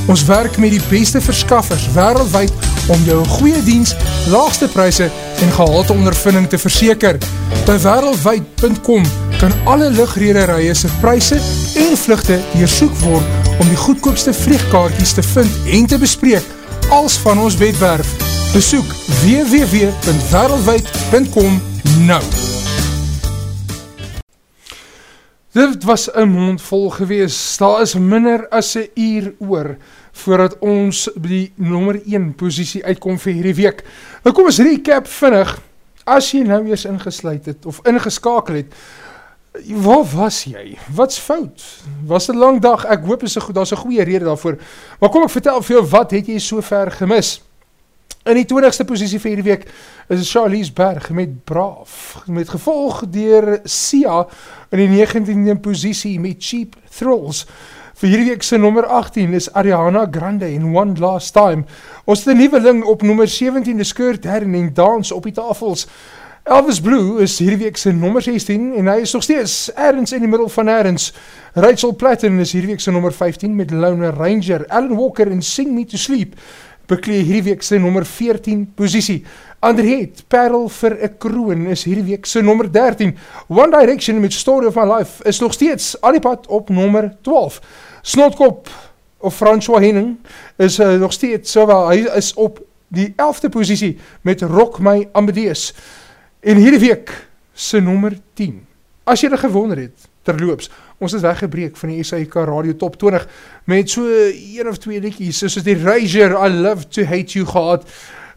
Ons werk met die beste verskaffers wereldwijd om jou goeie diens, laagste prijse en gehalte ondervinding te verseker. By wereldwijd.com kan alle lichtrederije se prijse en vluchte deersoek word om die goedkoopste vliegkaartjes te vind en te bespreek als van ons wetwerf. Besoek www.wereldwijd.com nou. Dit was een mond vol gewees. Daar is minder as een uur oor voordat ons die nummer 1 posiesie uitkom vir hierdie week. Nou kom ons recap vinnig. As jy nou eers ingesluit het of ingeskakel het, waar was jy? Wat's fout? Was een lang dag? Ek hoop is een, dat is een goeie rede daarvoor. Maar kom ek vertel vir jou, wat het jy so ver gemis? In die 20ste posiesie vir hierdie week is Charlize Berg met Braaf, met gevolg dier Sia in die 19e posiesie met Cheap Thrills. Vir hierdie week sy nummer 18 is Ariana Grande en One Last Time. Ons het een nieuwe ling op nummer 17 de skirt herning dans op die tafels. Elvis Blue is hierdie week sy nummer 16 en hy is nog steeds ergens in die middel van ergens. Rachel Platten is hierdie week sy nummer 15 met Lone Ranger. Alan Walker en Sing Me To Sleep beklee hierdie week sy nummer 14 posiesie. Andreet, Perl vir een kroon is hierdie week sy nummer 13. One Direction met Story of My Life is nog steeds alipad op nummer 12. Snotkop of François Henning is uh, nog steeds, so wel, hy is op die 11de posiesie met Rock My Amadeus. En hierdie week sy nummer 10. As jy dit gewonder het, terloops, ons is weggebreek van die SAIK Radio Top 20 met so een of twee liedjies, soos die Rager, I Love To Hate You gehad,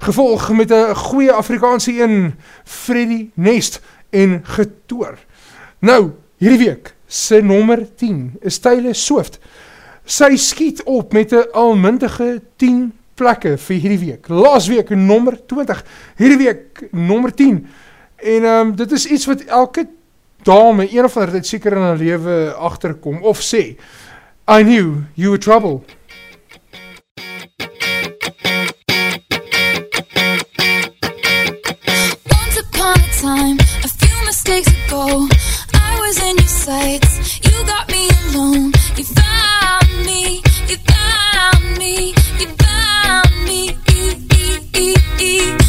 gevolg met een goeie Afrikaanse een, Freddy Nest en Getoor. Nou, hierdie week, sy nummer 10 is Tyle Sooft. Sy skiet op met een almintige 10 plekke vir hierdie week. Laas week nommer 20, hierdie week nommer 10. En um, dit is iets wat elke dame een of ander tyd seker in haar lewe agterkom of sê, I knew you were trouble. Once upon a time, a few mistakes ago, I was in your sights. You got me alone. You found me. You found me. You found me. I guess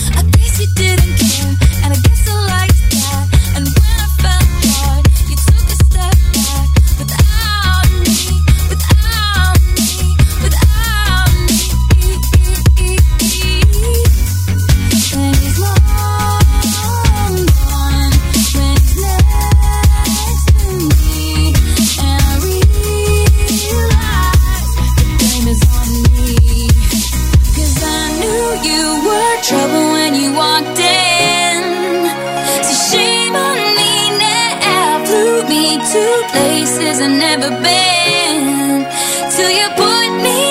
places I've never been. Till you put me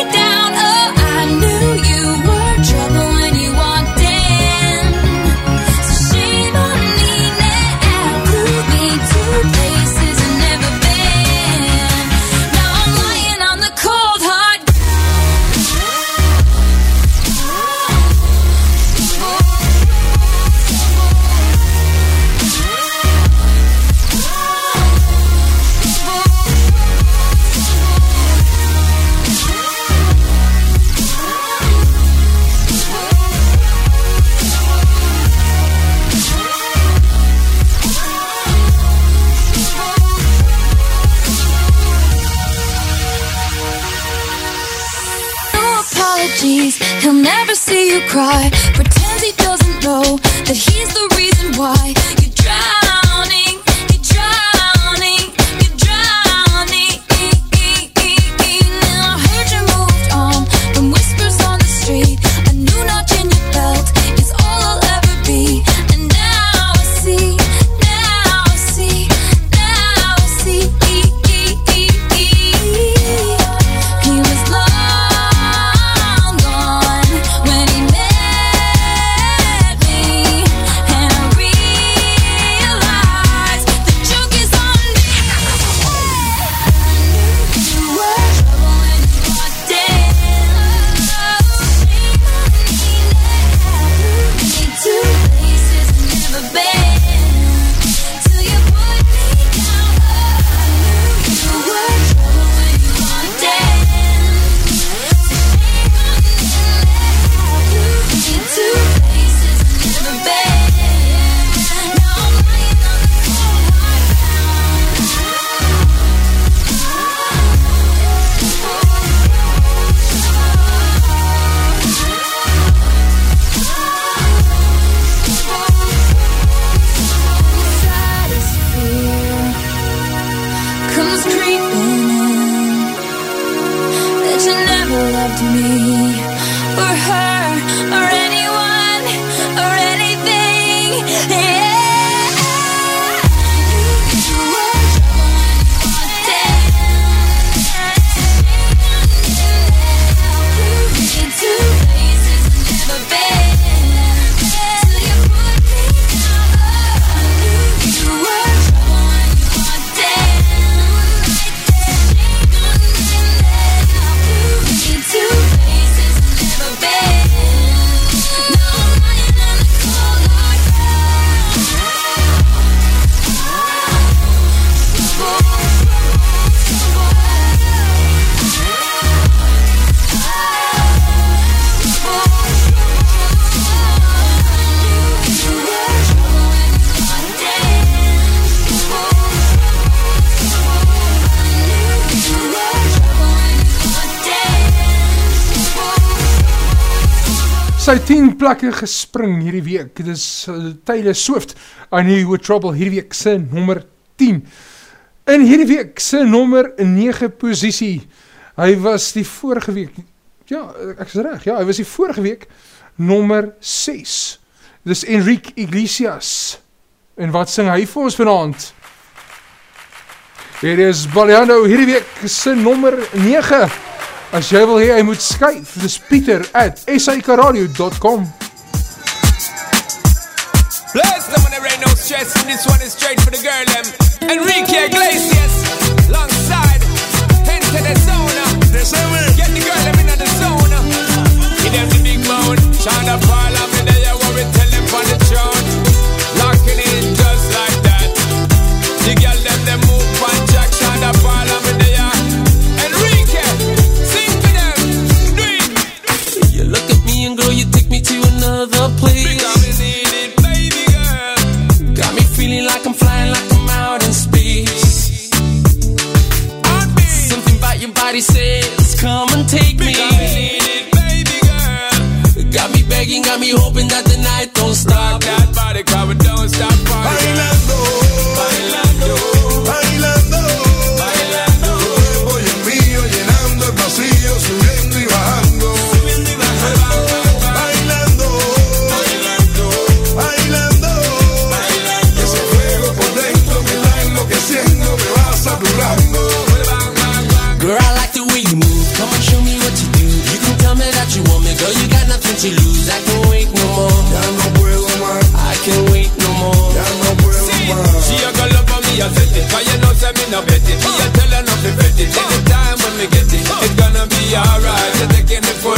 see you cry. Pretends he doesn't know that he's the reason why plekke gespring hierdie week. Dit is uh, Taylor Swift aan New With Trouble hierdie week se nommer 10. In hierdie week se nommer 9 posisie. Hy was die vorige week ja, ek is reg. Ja, hy was die vorige week nommer 6. Dis Enrique Iglesias. En wat sing hy vir ons vanaand? Hier is Baliano hierdie week se nommer 9. As jy wil hee, hy moet skyf, dis pieter at sikaradio.com Bless them on the rain, no stress, and this one is straight for the girl, them. Enrique Iglesias, alongside, enter the zone. Get the girl, them in the zone. Give them the big moan, Shonda Paul, another we need it, baby girl. Got me feeling like I'm flying, like I'm out in space. Heartbeat. Something about your body says, come and take me. Because we need it, baby girl. Got me begging, got me hoping that the night don't stop. You got nothing lose. I can't wait no more. Ya no puedo más, I can't wait no more. ya no puedo más. She a go love for me, I set it. Cause you know, say me no bet it. Me a tell her not to bet it. Anytime when me get it, it's gonna be alright. You're taking the full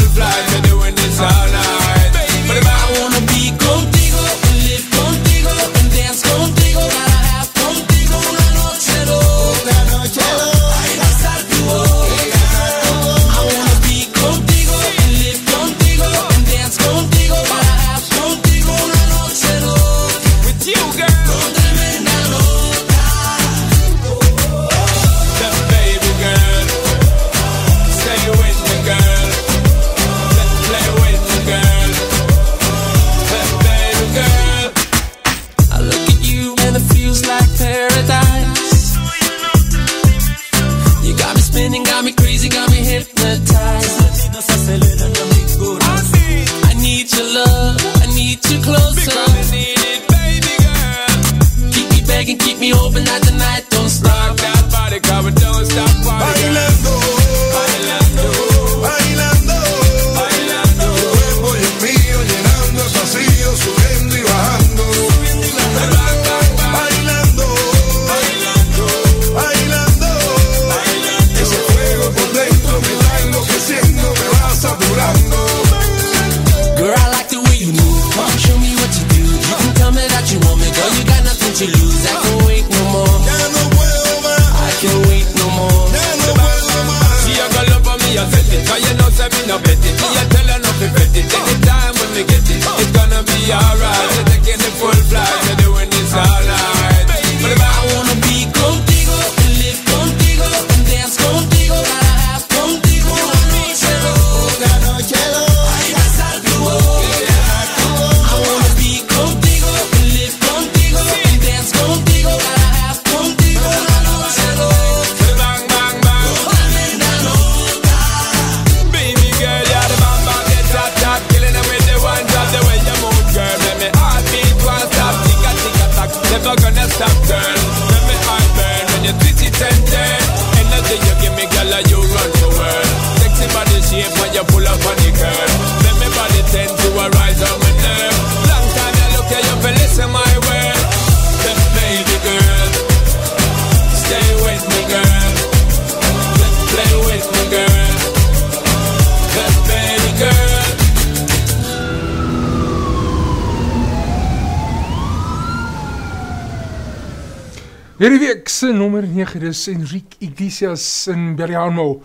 Enrique Iglesias in Berriamo.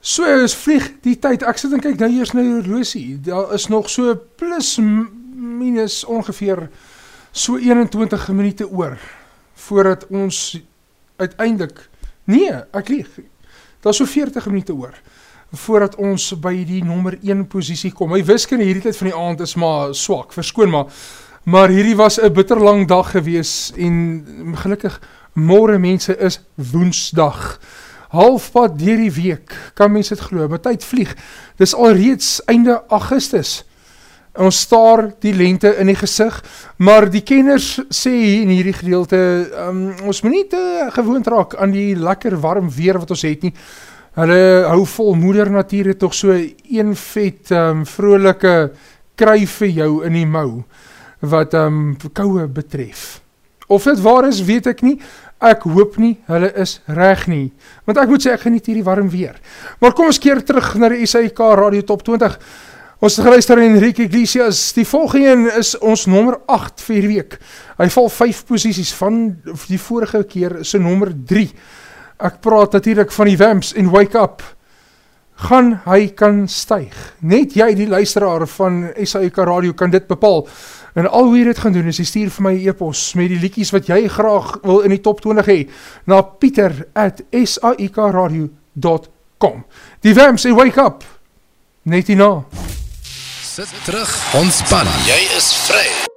So is vlieg die tyd. Ek sit en kyk nou eers na die horlosie. Daar is nog so plus minus ongeveer so 21 minute oor voordat ons uiteindelik nee, ek lieg. Daar's so 40 minute oor voordat ons by die nommer 1 posisie kom. My wiskunde hierdie tyd van die aand is maar swak. Verskoon maar. Maar hierdie was 'n bitterlang dag gewees en gelukkig môre mense is Woensdag. Halfpad deur die week. Kan mense dit glo? Maar tyd vlieg. Dis alreeds einde Augustus. Ons staar die lente in die gesig, maar die kenners sê hier in hierdie gedeelte, um, ons moet nie te gewoond raak aan die lekker warm weer wat ons het nie. Hulle hou vol moeder natuur het toch so een vet um, vrolike kry vir jou in die mou, wat um, kouwe betref. Of dit waar is, weet ek nie, ek hoop nie, hulle is reg nie, want ek moet sê, ek geniet hierdie warm weer. Maar kom ons keer terug na die SAIK Radio Top 20, ons geluister Enrique Iglesias, die volgende is ons nummer 8 vir die week, hy val 5 posisies van die vorige keer, sy nummer 3, ek praat natuurlijk van die Vamps en Wake Up, gaan hy kan stuig. Net jy die luisteraar van SAIK Radio kan dit bepaal. En al hoe jy dit gaan doen is, jy stuur vir my e-post met die liekies wat jy graag wil in die top 20 hee, na pieter at saikradio.com Die Vamps en Wake Up, net hierna. Sit terug, ontspan, jy is vry.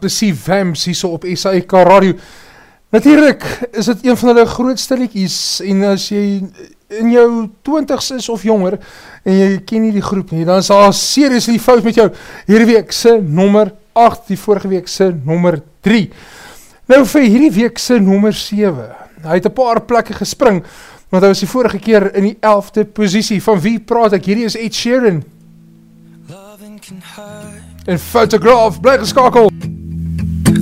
Die Vamps hier so op SAIK Radio. Natuurlijk is het een van hulle grootste liedjies en as jy in jou twintigs is of jonger en jy ken nie die groep nie, dan is daar seriously fout met jou. Hierdie week se nommer 8, die vorige week se nommer 3. Nou vir hierdie week se nommer 7. Hy het 'n paar plekke gespring, want hy was die vorige keer in die 11de posisie. Van wie praat ek? Hierdie is Ed Sheeran. En Photograph, bly geskakel.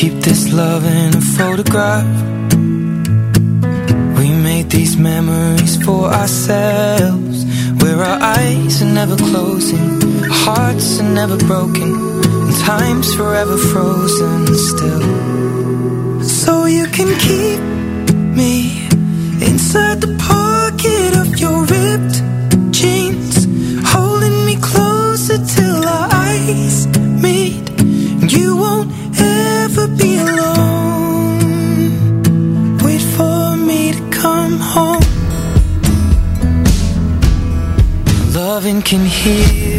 Keep this love in a photograph. We made these memories for ourselves. Where our eyes are never closing, our hearts are never broken, and time's forever frozen still. So you can keep me inside the pocket of your ripped heaven can hear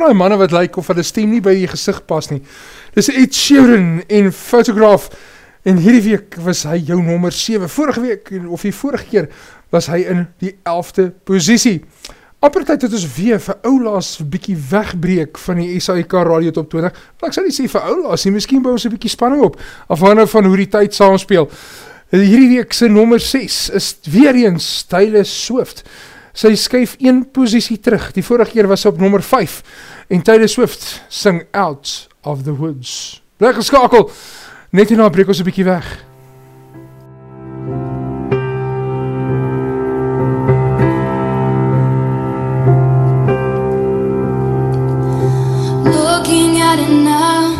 van die manne wat lyk of hulle stem nie by die gezicht pas nie. Dis Ed Sheeran en Photograph en hierdie week was hy jou nommer 7. Vorige week, of die vorige keer, was hy in die 11de posisie. Amper tyd het ons weer vir oulaas bykie wegbreek van die SAIK Radio Top 20. Maar ek sal nie sê vir oulaas nie, miskien bou ons een bykie spanning op, afhanger van hoe die tyd saamspeel. Hierdie week sy nommer 6 is weer eens Tyler Swift. Sy skuif een posisie terug. Die vorige keer was sy op nommer 5 en Tyler Swift sing Out of the Woods. Bly geskakel. Net hierna breek ons 'n bietjie weg. Looking at it now,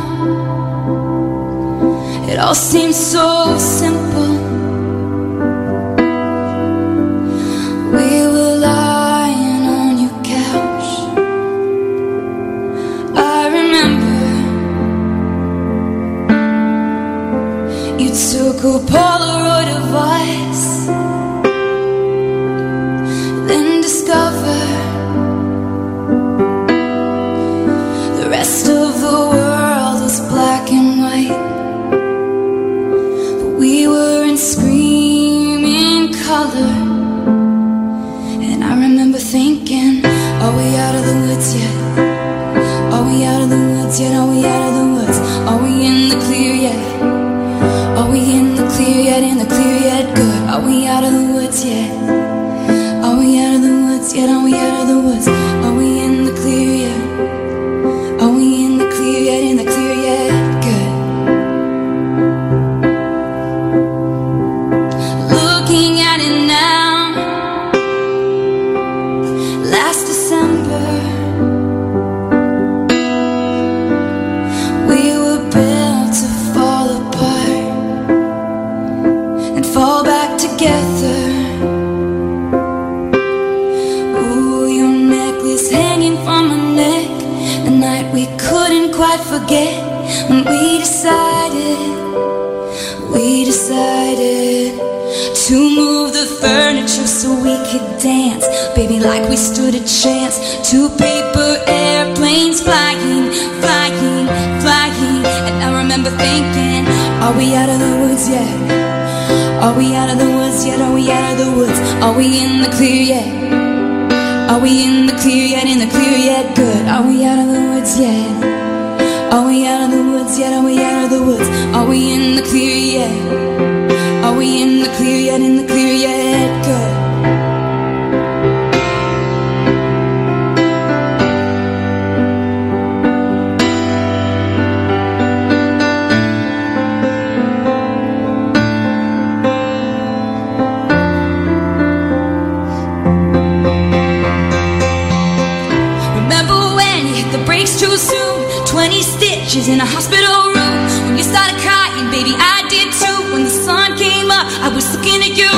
it all seems so simple. A Polaroid of us, then discovered. The rest of the world was black and white. But we were in screaming color. And I remember thinking, Are we out of the woods yet? Are we out of the woods yet? Are we out of Are we out of the woods yet? Are we out of the woods yet? Are we out of the woods? Baby, like we stood a chance. Two paper airplanes flying, flying, flying. And I remember thinking, are we out of the woods yet? Are we out of the woods yet? Are we out of the woods? Are we in the clear yet? Are we in the clear yet? In the clear yet? Good. Are we out of the woods yet? Are we out of the woods yet? Are we out of the woods? Are we in the clear yet? Are we in the clear yet? In the clear yet? Good. In a hospital room. When you started crying, baby, I did too. When the sun came up, I was looking at you.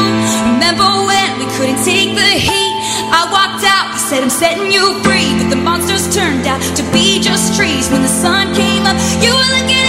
Remember when we couldn't take the heat? I walked out, you said I'm setting you free. But the monsters turned out to be just trees. When the sun came up, you were looking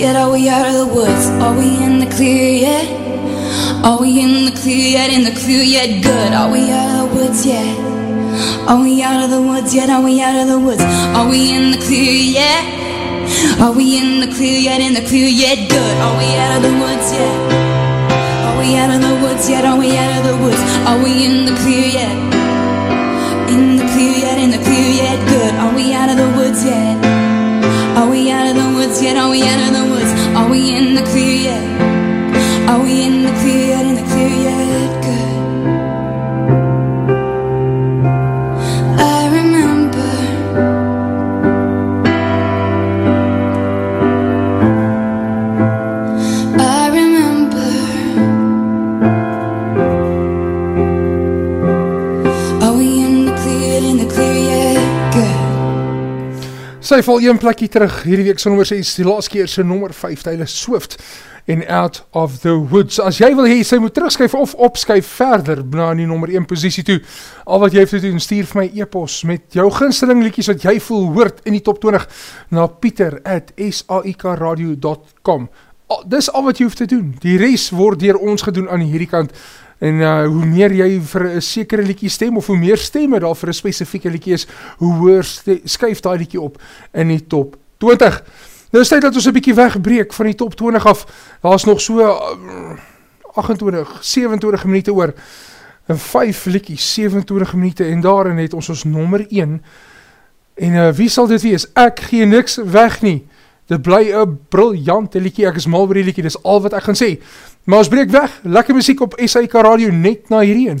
yet? Are we out of the woods? Are we in the clear yet? Are we in the clear yet? In the clear yet? Good. Are we out of the woods yet? Are we out of the woods yet? Are we out of the woods? Are we in the clear yet? Are we in the clear yet? In the clear yet? Good. Are we out of the woods yet? Are we out of the woods yet? Are we out of the woods? Are we in the clear yet? In the clear yet? In the clear yet? Good. Are we out of the woods yet? Are we out of the woods yet? Are we out of the in the clear yet? Are we in the clear? In the clear Sy val een plekkie terug, hierdie week sy nommer 6, die laatste keer sy nommer 5, Taylor Swift, en Out of the Woods. As jy wil hee, sy moet terugskuif of opskuif verder na die nommer 1 positie toe. Al wat jy heeft te doen, stuur vir my e-post met jou ginsteling liedjies wat jy voel hoort in die top 20 na pieter at saikradio.com. Dis al wat jy hoef te doen. Die rest word dier ons gedoen aan hierdie kant. En uh, hoe meer jy vir een sekere liedjie stem, of hoe meer stemme daar vir een specifieke liedjie is, hoe ste- skuif die liedjie op in die top 20. Nou is tyd dat ons een bykie wegbreek van die top 20 af. Daar is nog so uh, 28, 27 minuut oor. En 5 liedjies, 27 minuut en daarin het ons ons nommer 1. En uh, wie sal dit wees? Ek gee niks weg nie. Dit bly een briljante liedjie, ek is mal by die liedjie, dis al wat ek gaan sê. Maar ons breek weg, lekker muziek op SAK Radio net na hierdie een.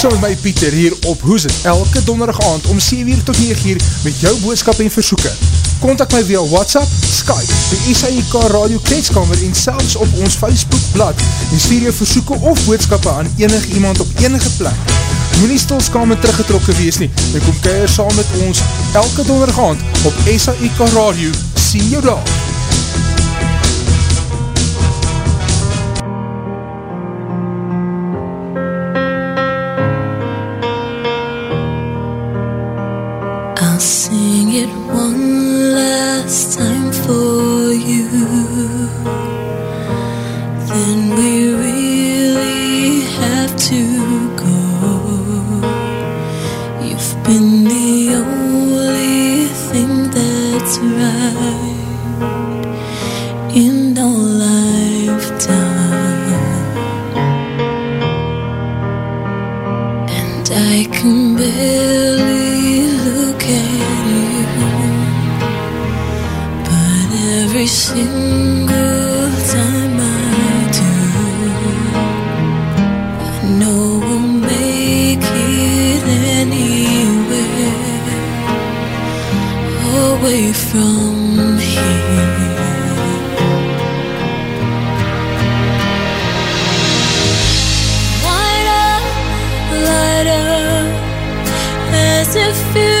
Saam met my Pieter hier op Hoes het elke donderdag aand om 7 uur tot 9 uur met jou boodskap en versoeken. Contact my via WhatsApp, Skype, die SAIK Radio Kletskamer en selfs op ons Facebook blad en stuur jou versoeken of boodskappe aan enig iemand op enige plek. Moe nie stilskamer teruggetrokken wees nie en kom kuier saam met ons elke donderdag aand op SAIK Radio. Sien jou daar! As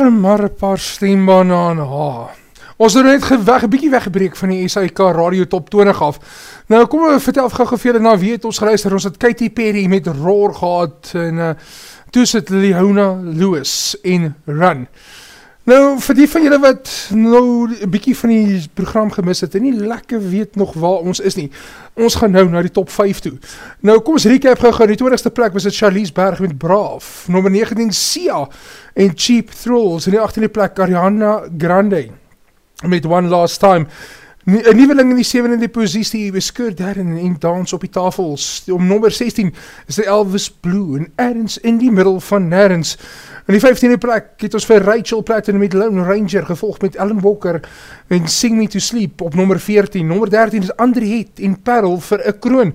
daar maar een paar stembane aan haar. Ons het net weg, een bykie weggebreek van die SAIK Radio Top 20 af. Nou kom we vertel gauw gauw vir na wie het ons geluister. Ons het Katy Perry met Roar gehad en uh, toe sit Leona Lewis en Run. Nou, vir die van julle wat nou een bykie van die program gemis het en nie lekker weet nog waar ons is nie, ons gaan nou na die top 5 toe. Nou, kom ons recap gauw, die 20ste plek was het Charlize Berg met Braaf, nummer 19 Sia en Cheap Thrills, en die 18e plek Ariana Grande met One Last Time, Een nieuweling in die 7e positie, beskeur daarin en dans op die tafels. Om nummer 16 is Elvis Blue en ergens in die middel van nergens. In die 15e plek het ons vir Rachel Platten met Lone Ranger gevolg met Ellen Walker en Sing Me To Sleep op nummer 14. Nummer 13 is André Het en Perl vir een kroon.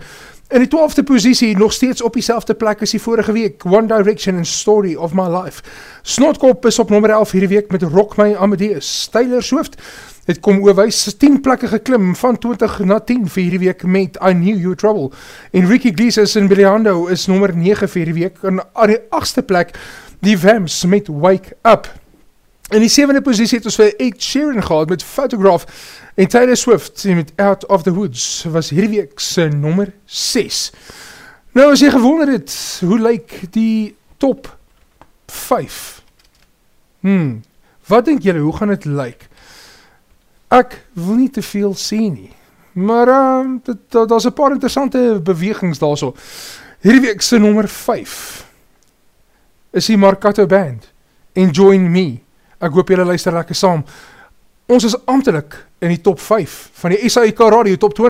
In die 12e positie nog steeds op die plek as die vorige week, One Direction and Story of My Life. Snotkop is op nummer 11 hierdie week met Rock My Amadeus. Tyler Swift het kom oorwijs 10 plekke geklim van 20 na 10 vir hierdie week met I Knew You Trouble. En Ricky Gleason en Billy Hando is nummer 9 vir hierdie week. En die 8ste plek die Vamps met Wake Up. In die 7e positie het ons vir Ed Sheeran gehad met Photograph en Taylor Swift met Out of the Woods was hierdie week sy nummer 6. Nou as jy gewonder het, hoe lyk die top 5? Hmm, wat denk jylle, hoe gaan het lyk? Ek wil nie te veel sê nie, maar uh, dat is een paar interessante bewegings daar so. Hierdie week sy nummer 5 is die Marcato Band en Join Me. Ek hoop jylle luister lekker saam. Ons is amtelik in die top 5 van die SAIK Radio top 20.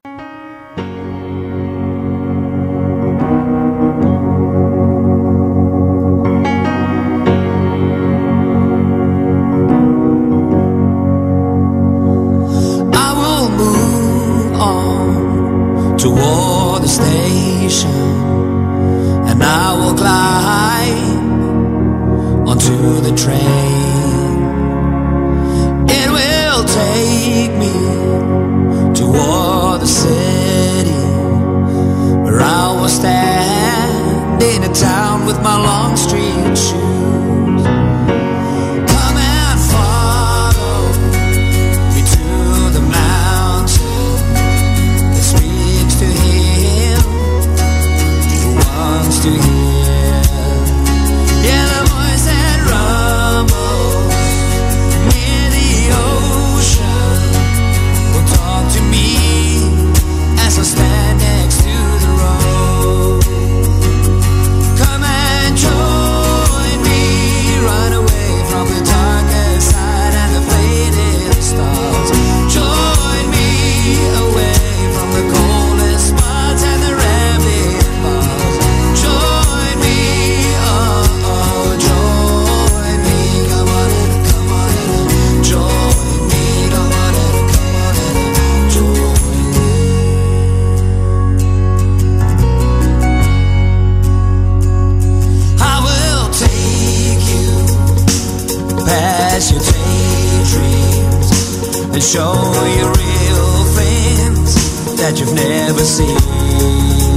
That you've never seen.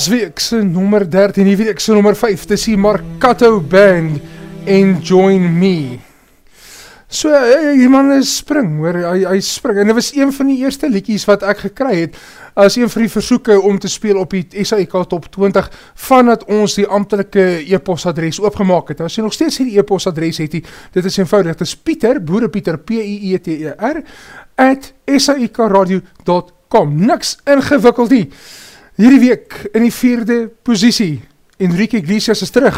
Las week se nummer 13, die week se nummer 5, dis die Marcato Band en Join Me. So, hy, die man is spring, hoor, hy, hy spring, en dit was een van die eerste liedjies wat ek gekry het, as een van die versoeke om te speel op die SAIK Top 20, vanat ons die ambtelike e-postadres oopgemaak het. As jy nog steeds die e-postadres het, die, dit is eenvoudig, dit is Pieter, boere Pieter, P-I-E-T-E-R, at saikradio.com, niks ingewikkeld nie. Hierdie week in die vierde posisie, Enrique Iglesias is terug.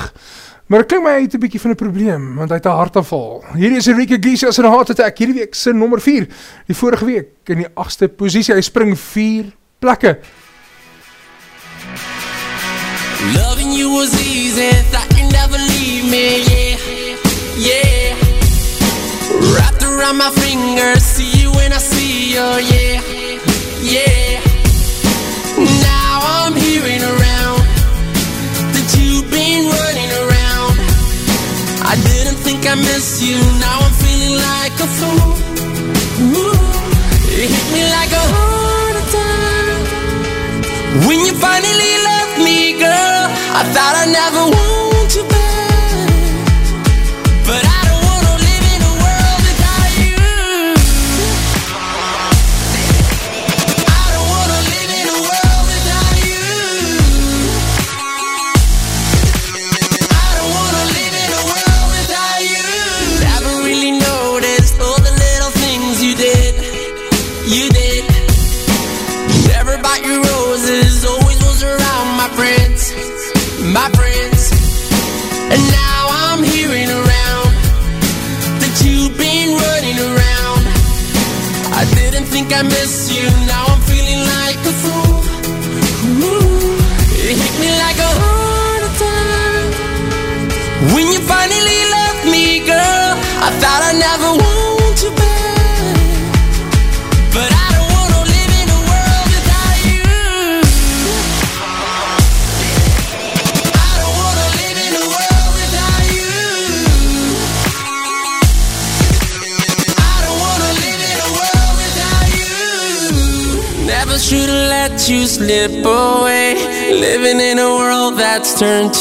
Maar het klink my uit 'n bietjie van 'n probleem, want hy het 'n hartaanval. Hierdie is Enrique Iglesias in 'n heart attack, hierdie week se nommer 4. Die vorige week in die 8ste posisie, hy spring 4 plekke. Loving you was easy, thought you'd never leave me, yeah, yeah. Wrapped around my finger, see you when I see you, yeah, yeah. Now I'm hearing around that you've been running around. I didn't think I you, now I'm feeling like a fool. It hit me like a heart attack. When you finally left me, girl, I thought I never want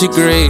disagree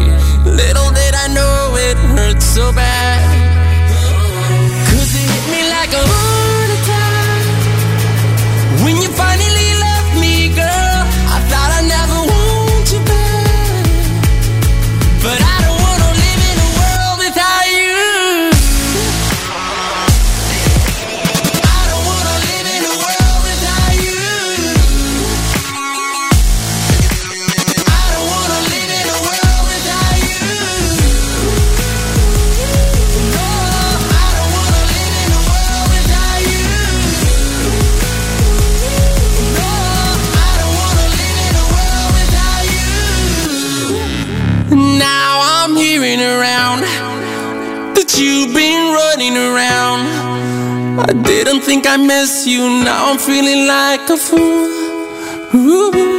miss you, now I'm feeling like a fool. Ooh.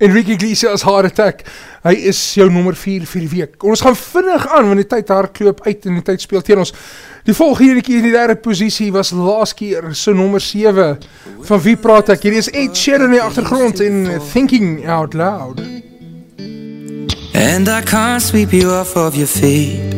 Enrique Iglesias Heart Attack, hy is jou nommer 4 vir die week. Ons gaan vinnig aan, want die tyd hardloop uit en die tyd speel teen ons. Die volgende keer in die derde posisie was laas keer so nommer 7. Van wie praat ek? Hier is Ed Sheeran in die achtergrond en Thinking Out Loud. And I can't sweep you off of your feet.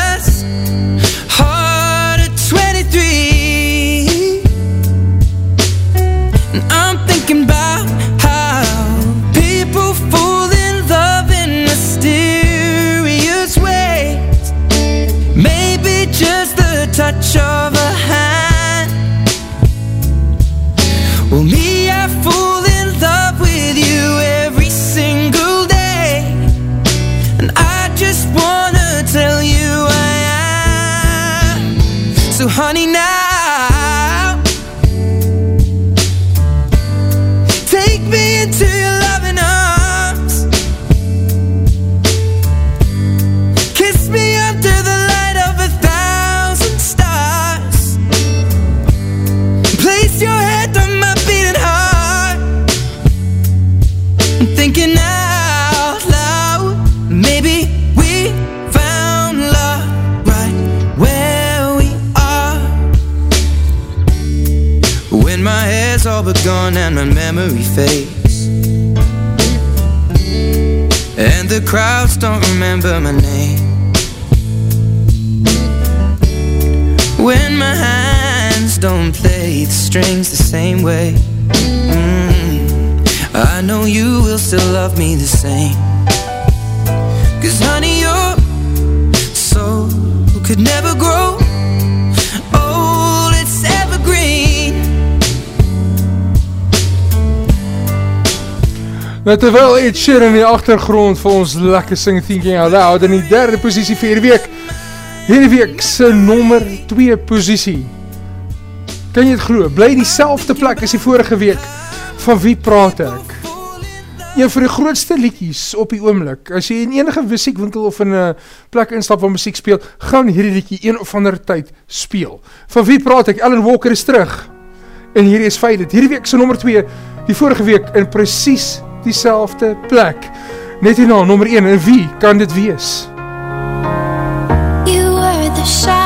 Maybe we found love right where we are. When my hair's all but gone and my memory fades. And the crowds don't remember my name. When my hands don't play the strings the same way. Mm, I know you will still love me the same. Cause honey, your soul could never grow old, it's evergreen. Nou terwyl Ed Sheeran in die achtergrond vir ons lekker sing Thinking Out Loud in die derde posisie vir hierdie week. Hierdie week se nommer 2 posisie kan jy het glo, bly die selfde plek as die vorige week? Van wie praat ek een van die grootste liedjies op die oomlik as jy in enige musiekwinkel of in een plek instap waar muziek speel gaan hierdie liedjie een of ander tyd speel. Van wie praat ek, Alan Walker is terug. En hierdie is feit hierdie week se nommer 2 die vorige week in precies diezelfde plek. Net hierna, nommer 1, en wie kan dit wees? You were the shadow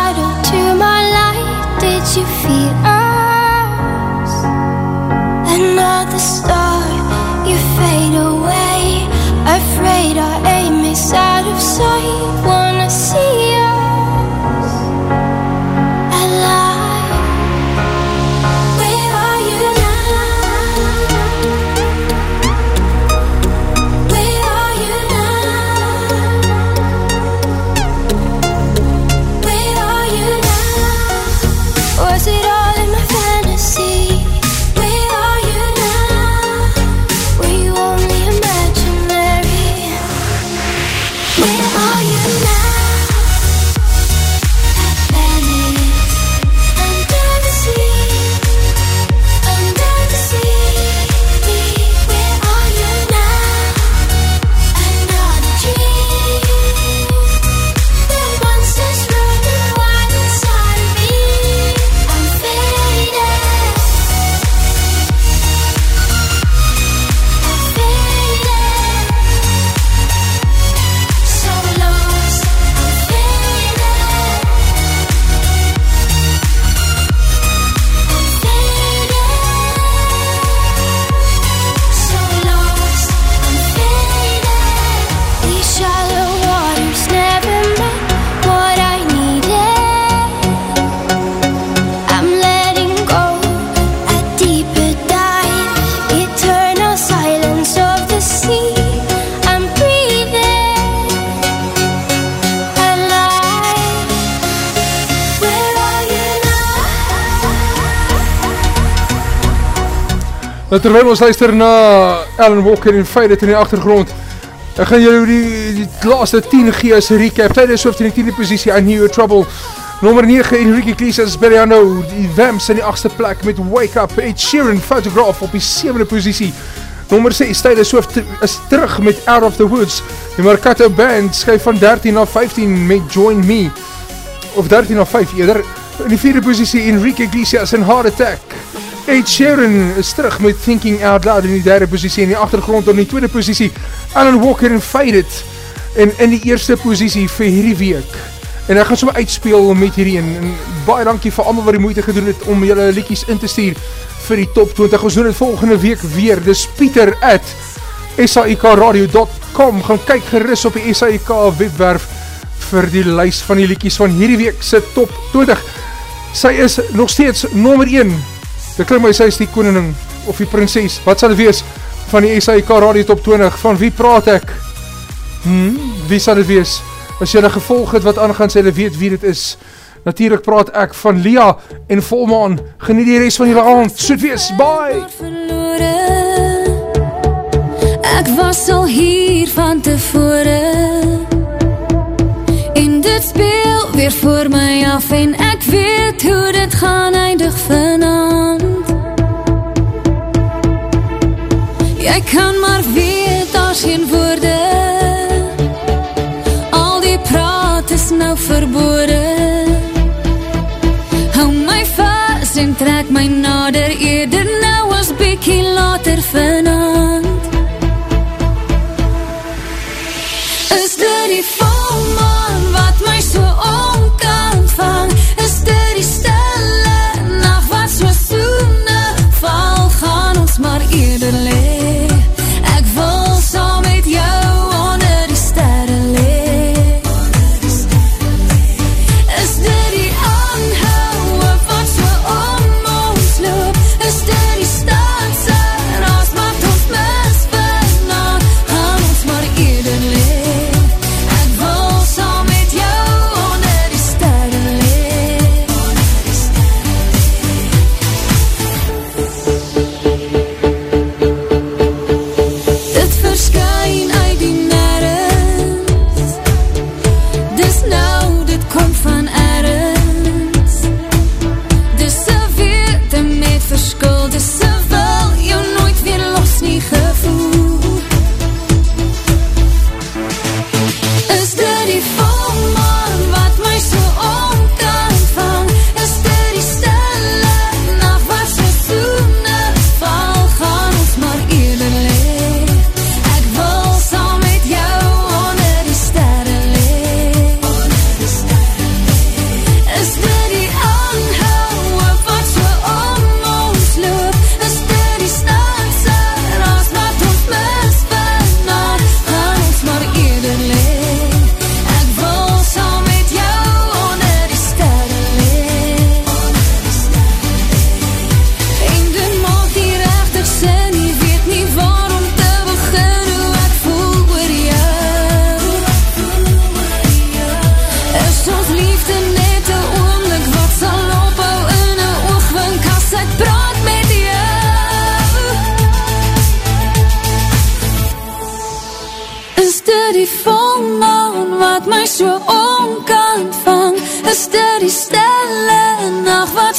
Nou, terwijl ons luister na Alan Walker en Faded in die achtergrond, ek gaan julle die, die laaste 10 gee as recap. Tijdens Swift in die 10e positie, I Knew Your Trouble. Nummer 9, Enrique Iglesias, Beriano, die Vamps in die 8ste plek met Wake Up, Ed Sheeran, Photograph op die 7e positie. Nummer 6, Tijdens Swift is terug met Out of the Woods. Die Marcato Band skyf van 13 na 15 met Join Me. Of 13 na 5 eerder. In die 4e positie, Enrique Iglesias en Heart Attack. Ed Sheeran is terug met Thinking Out Loud in die derde posisie en die achtergrond in die tweede posisie Alan Walker en Faded en in die eerste posisie vir hierdie week. En ek gaan so uitspeel met hierdie en, en baie dankie vir allemaal wat die moeite gedoen het om julle liedjies in te stuur vir die top 20 ons doen het volgende week weer dis Pieter at SAIKradio.com gaan kyk geris op die SAIK webwerf vir die lys van die liedjies van hierdie week se top 20 sy is nog steeds nommer 1 Dit klim my sy is die koning of die prinses. Wat sal wees van die SAK Radio Top 20? Van wie praat ek? Hm, wie sal dit wees? As jy 'n gevolg het wat aangaan, sê hulle weet wie dit is. Natuurlik praat ek van Lia en Volmaan. Geniet die res van julle aand. Soet wees. Bye. Ek was al hier van tevore. En dit speel weer voor my af en ek weet hoe dit gaan eindig vanaand Jy kan maar weet, daar's geen woorde Al die praat is nou verbode Hou my vast en trek my nader. Eerder nou as bykie later vanaand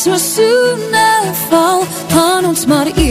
zo soon fall, han ontsmar i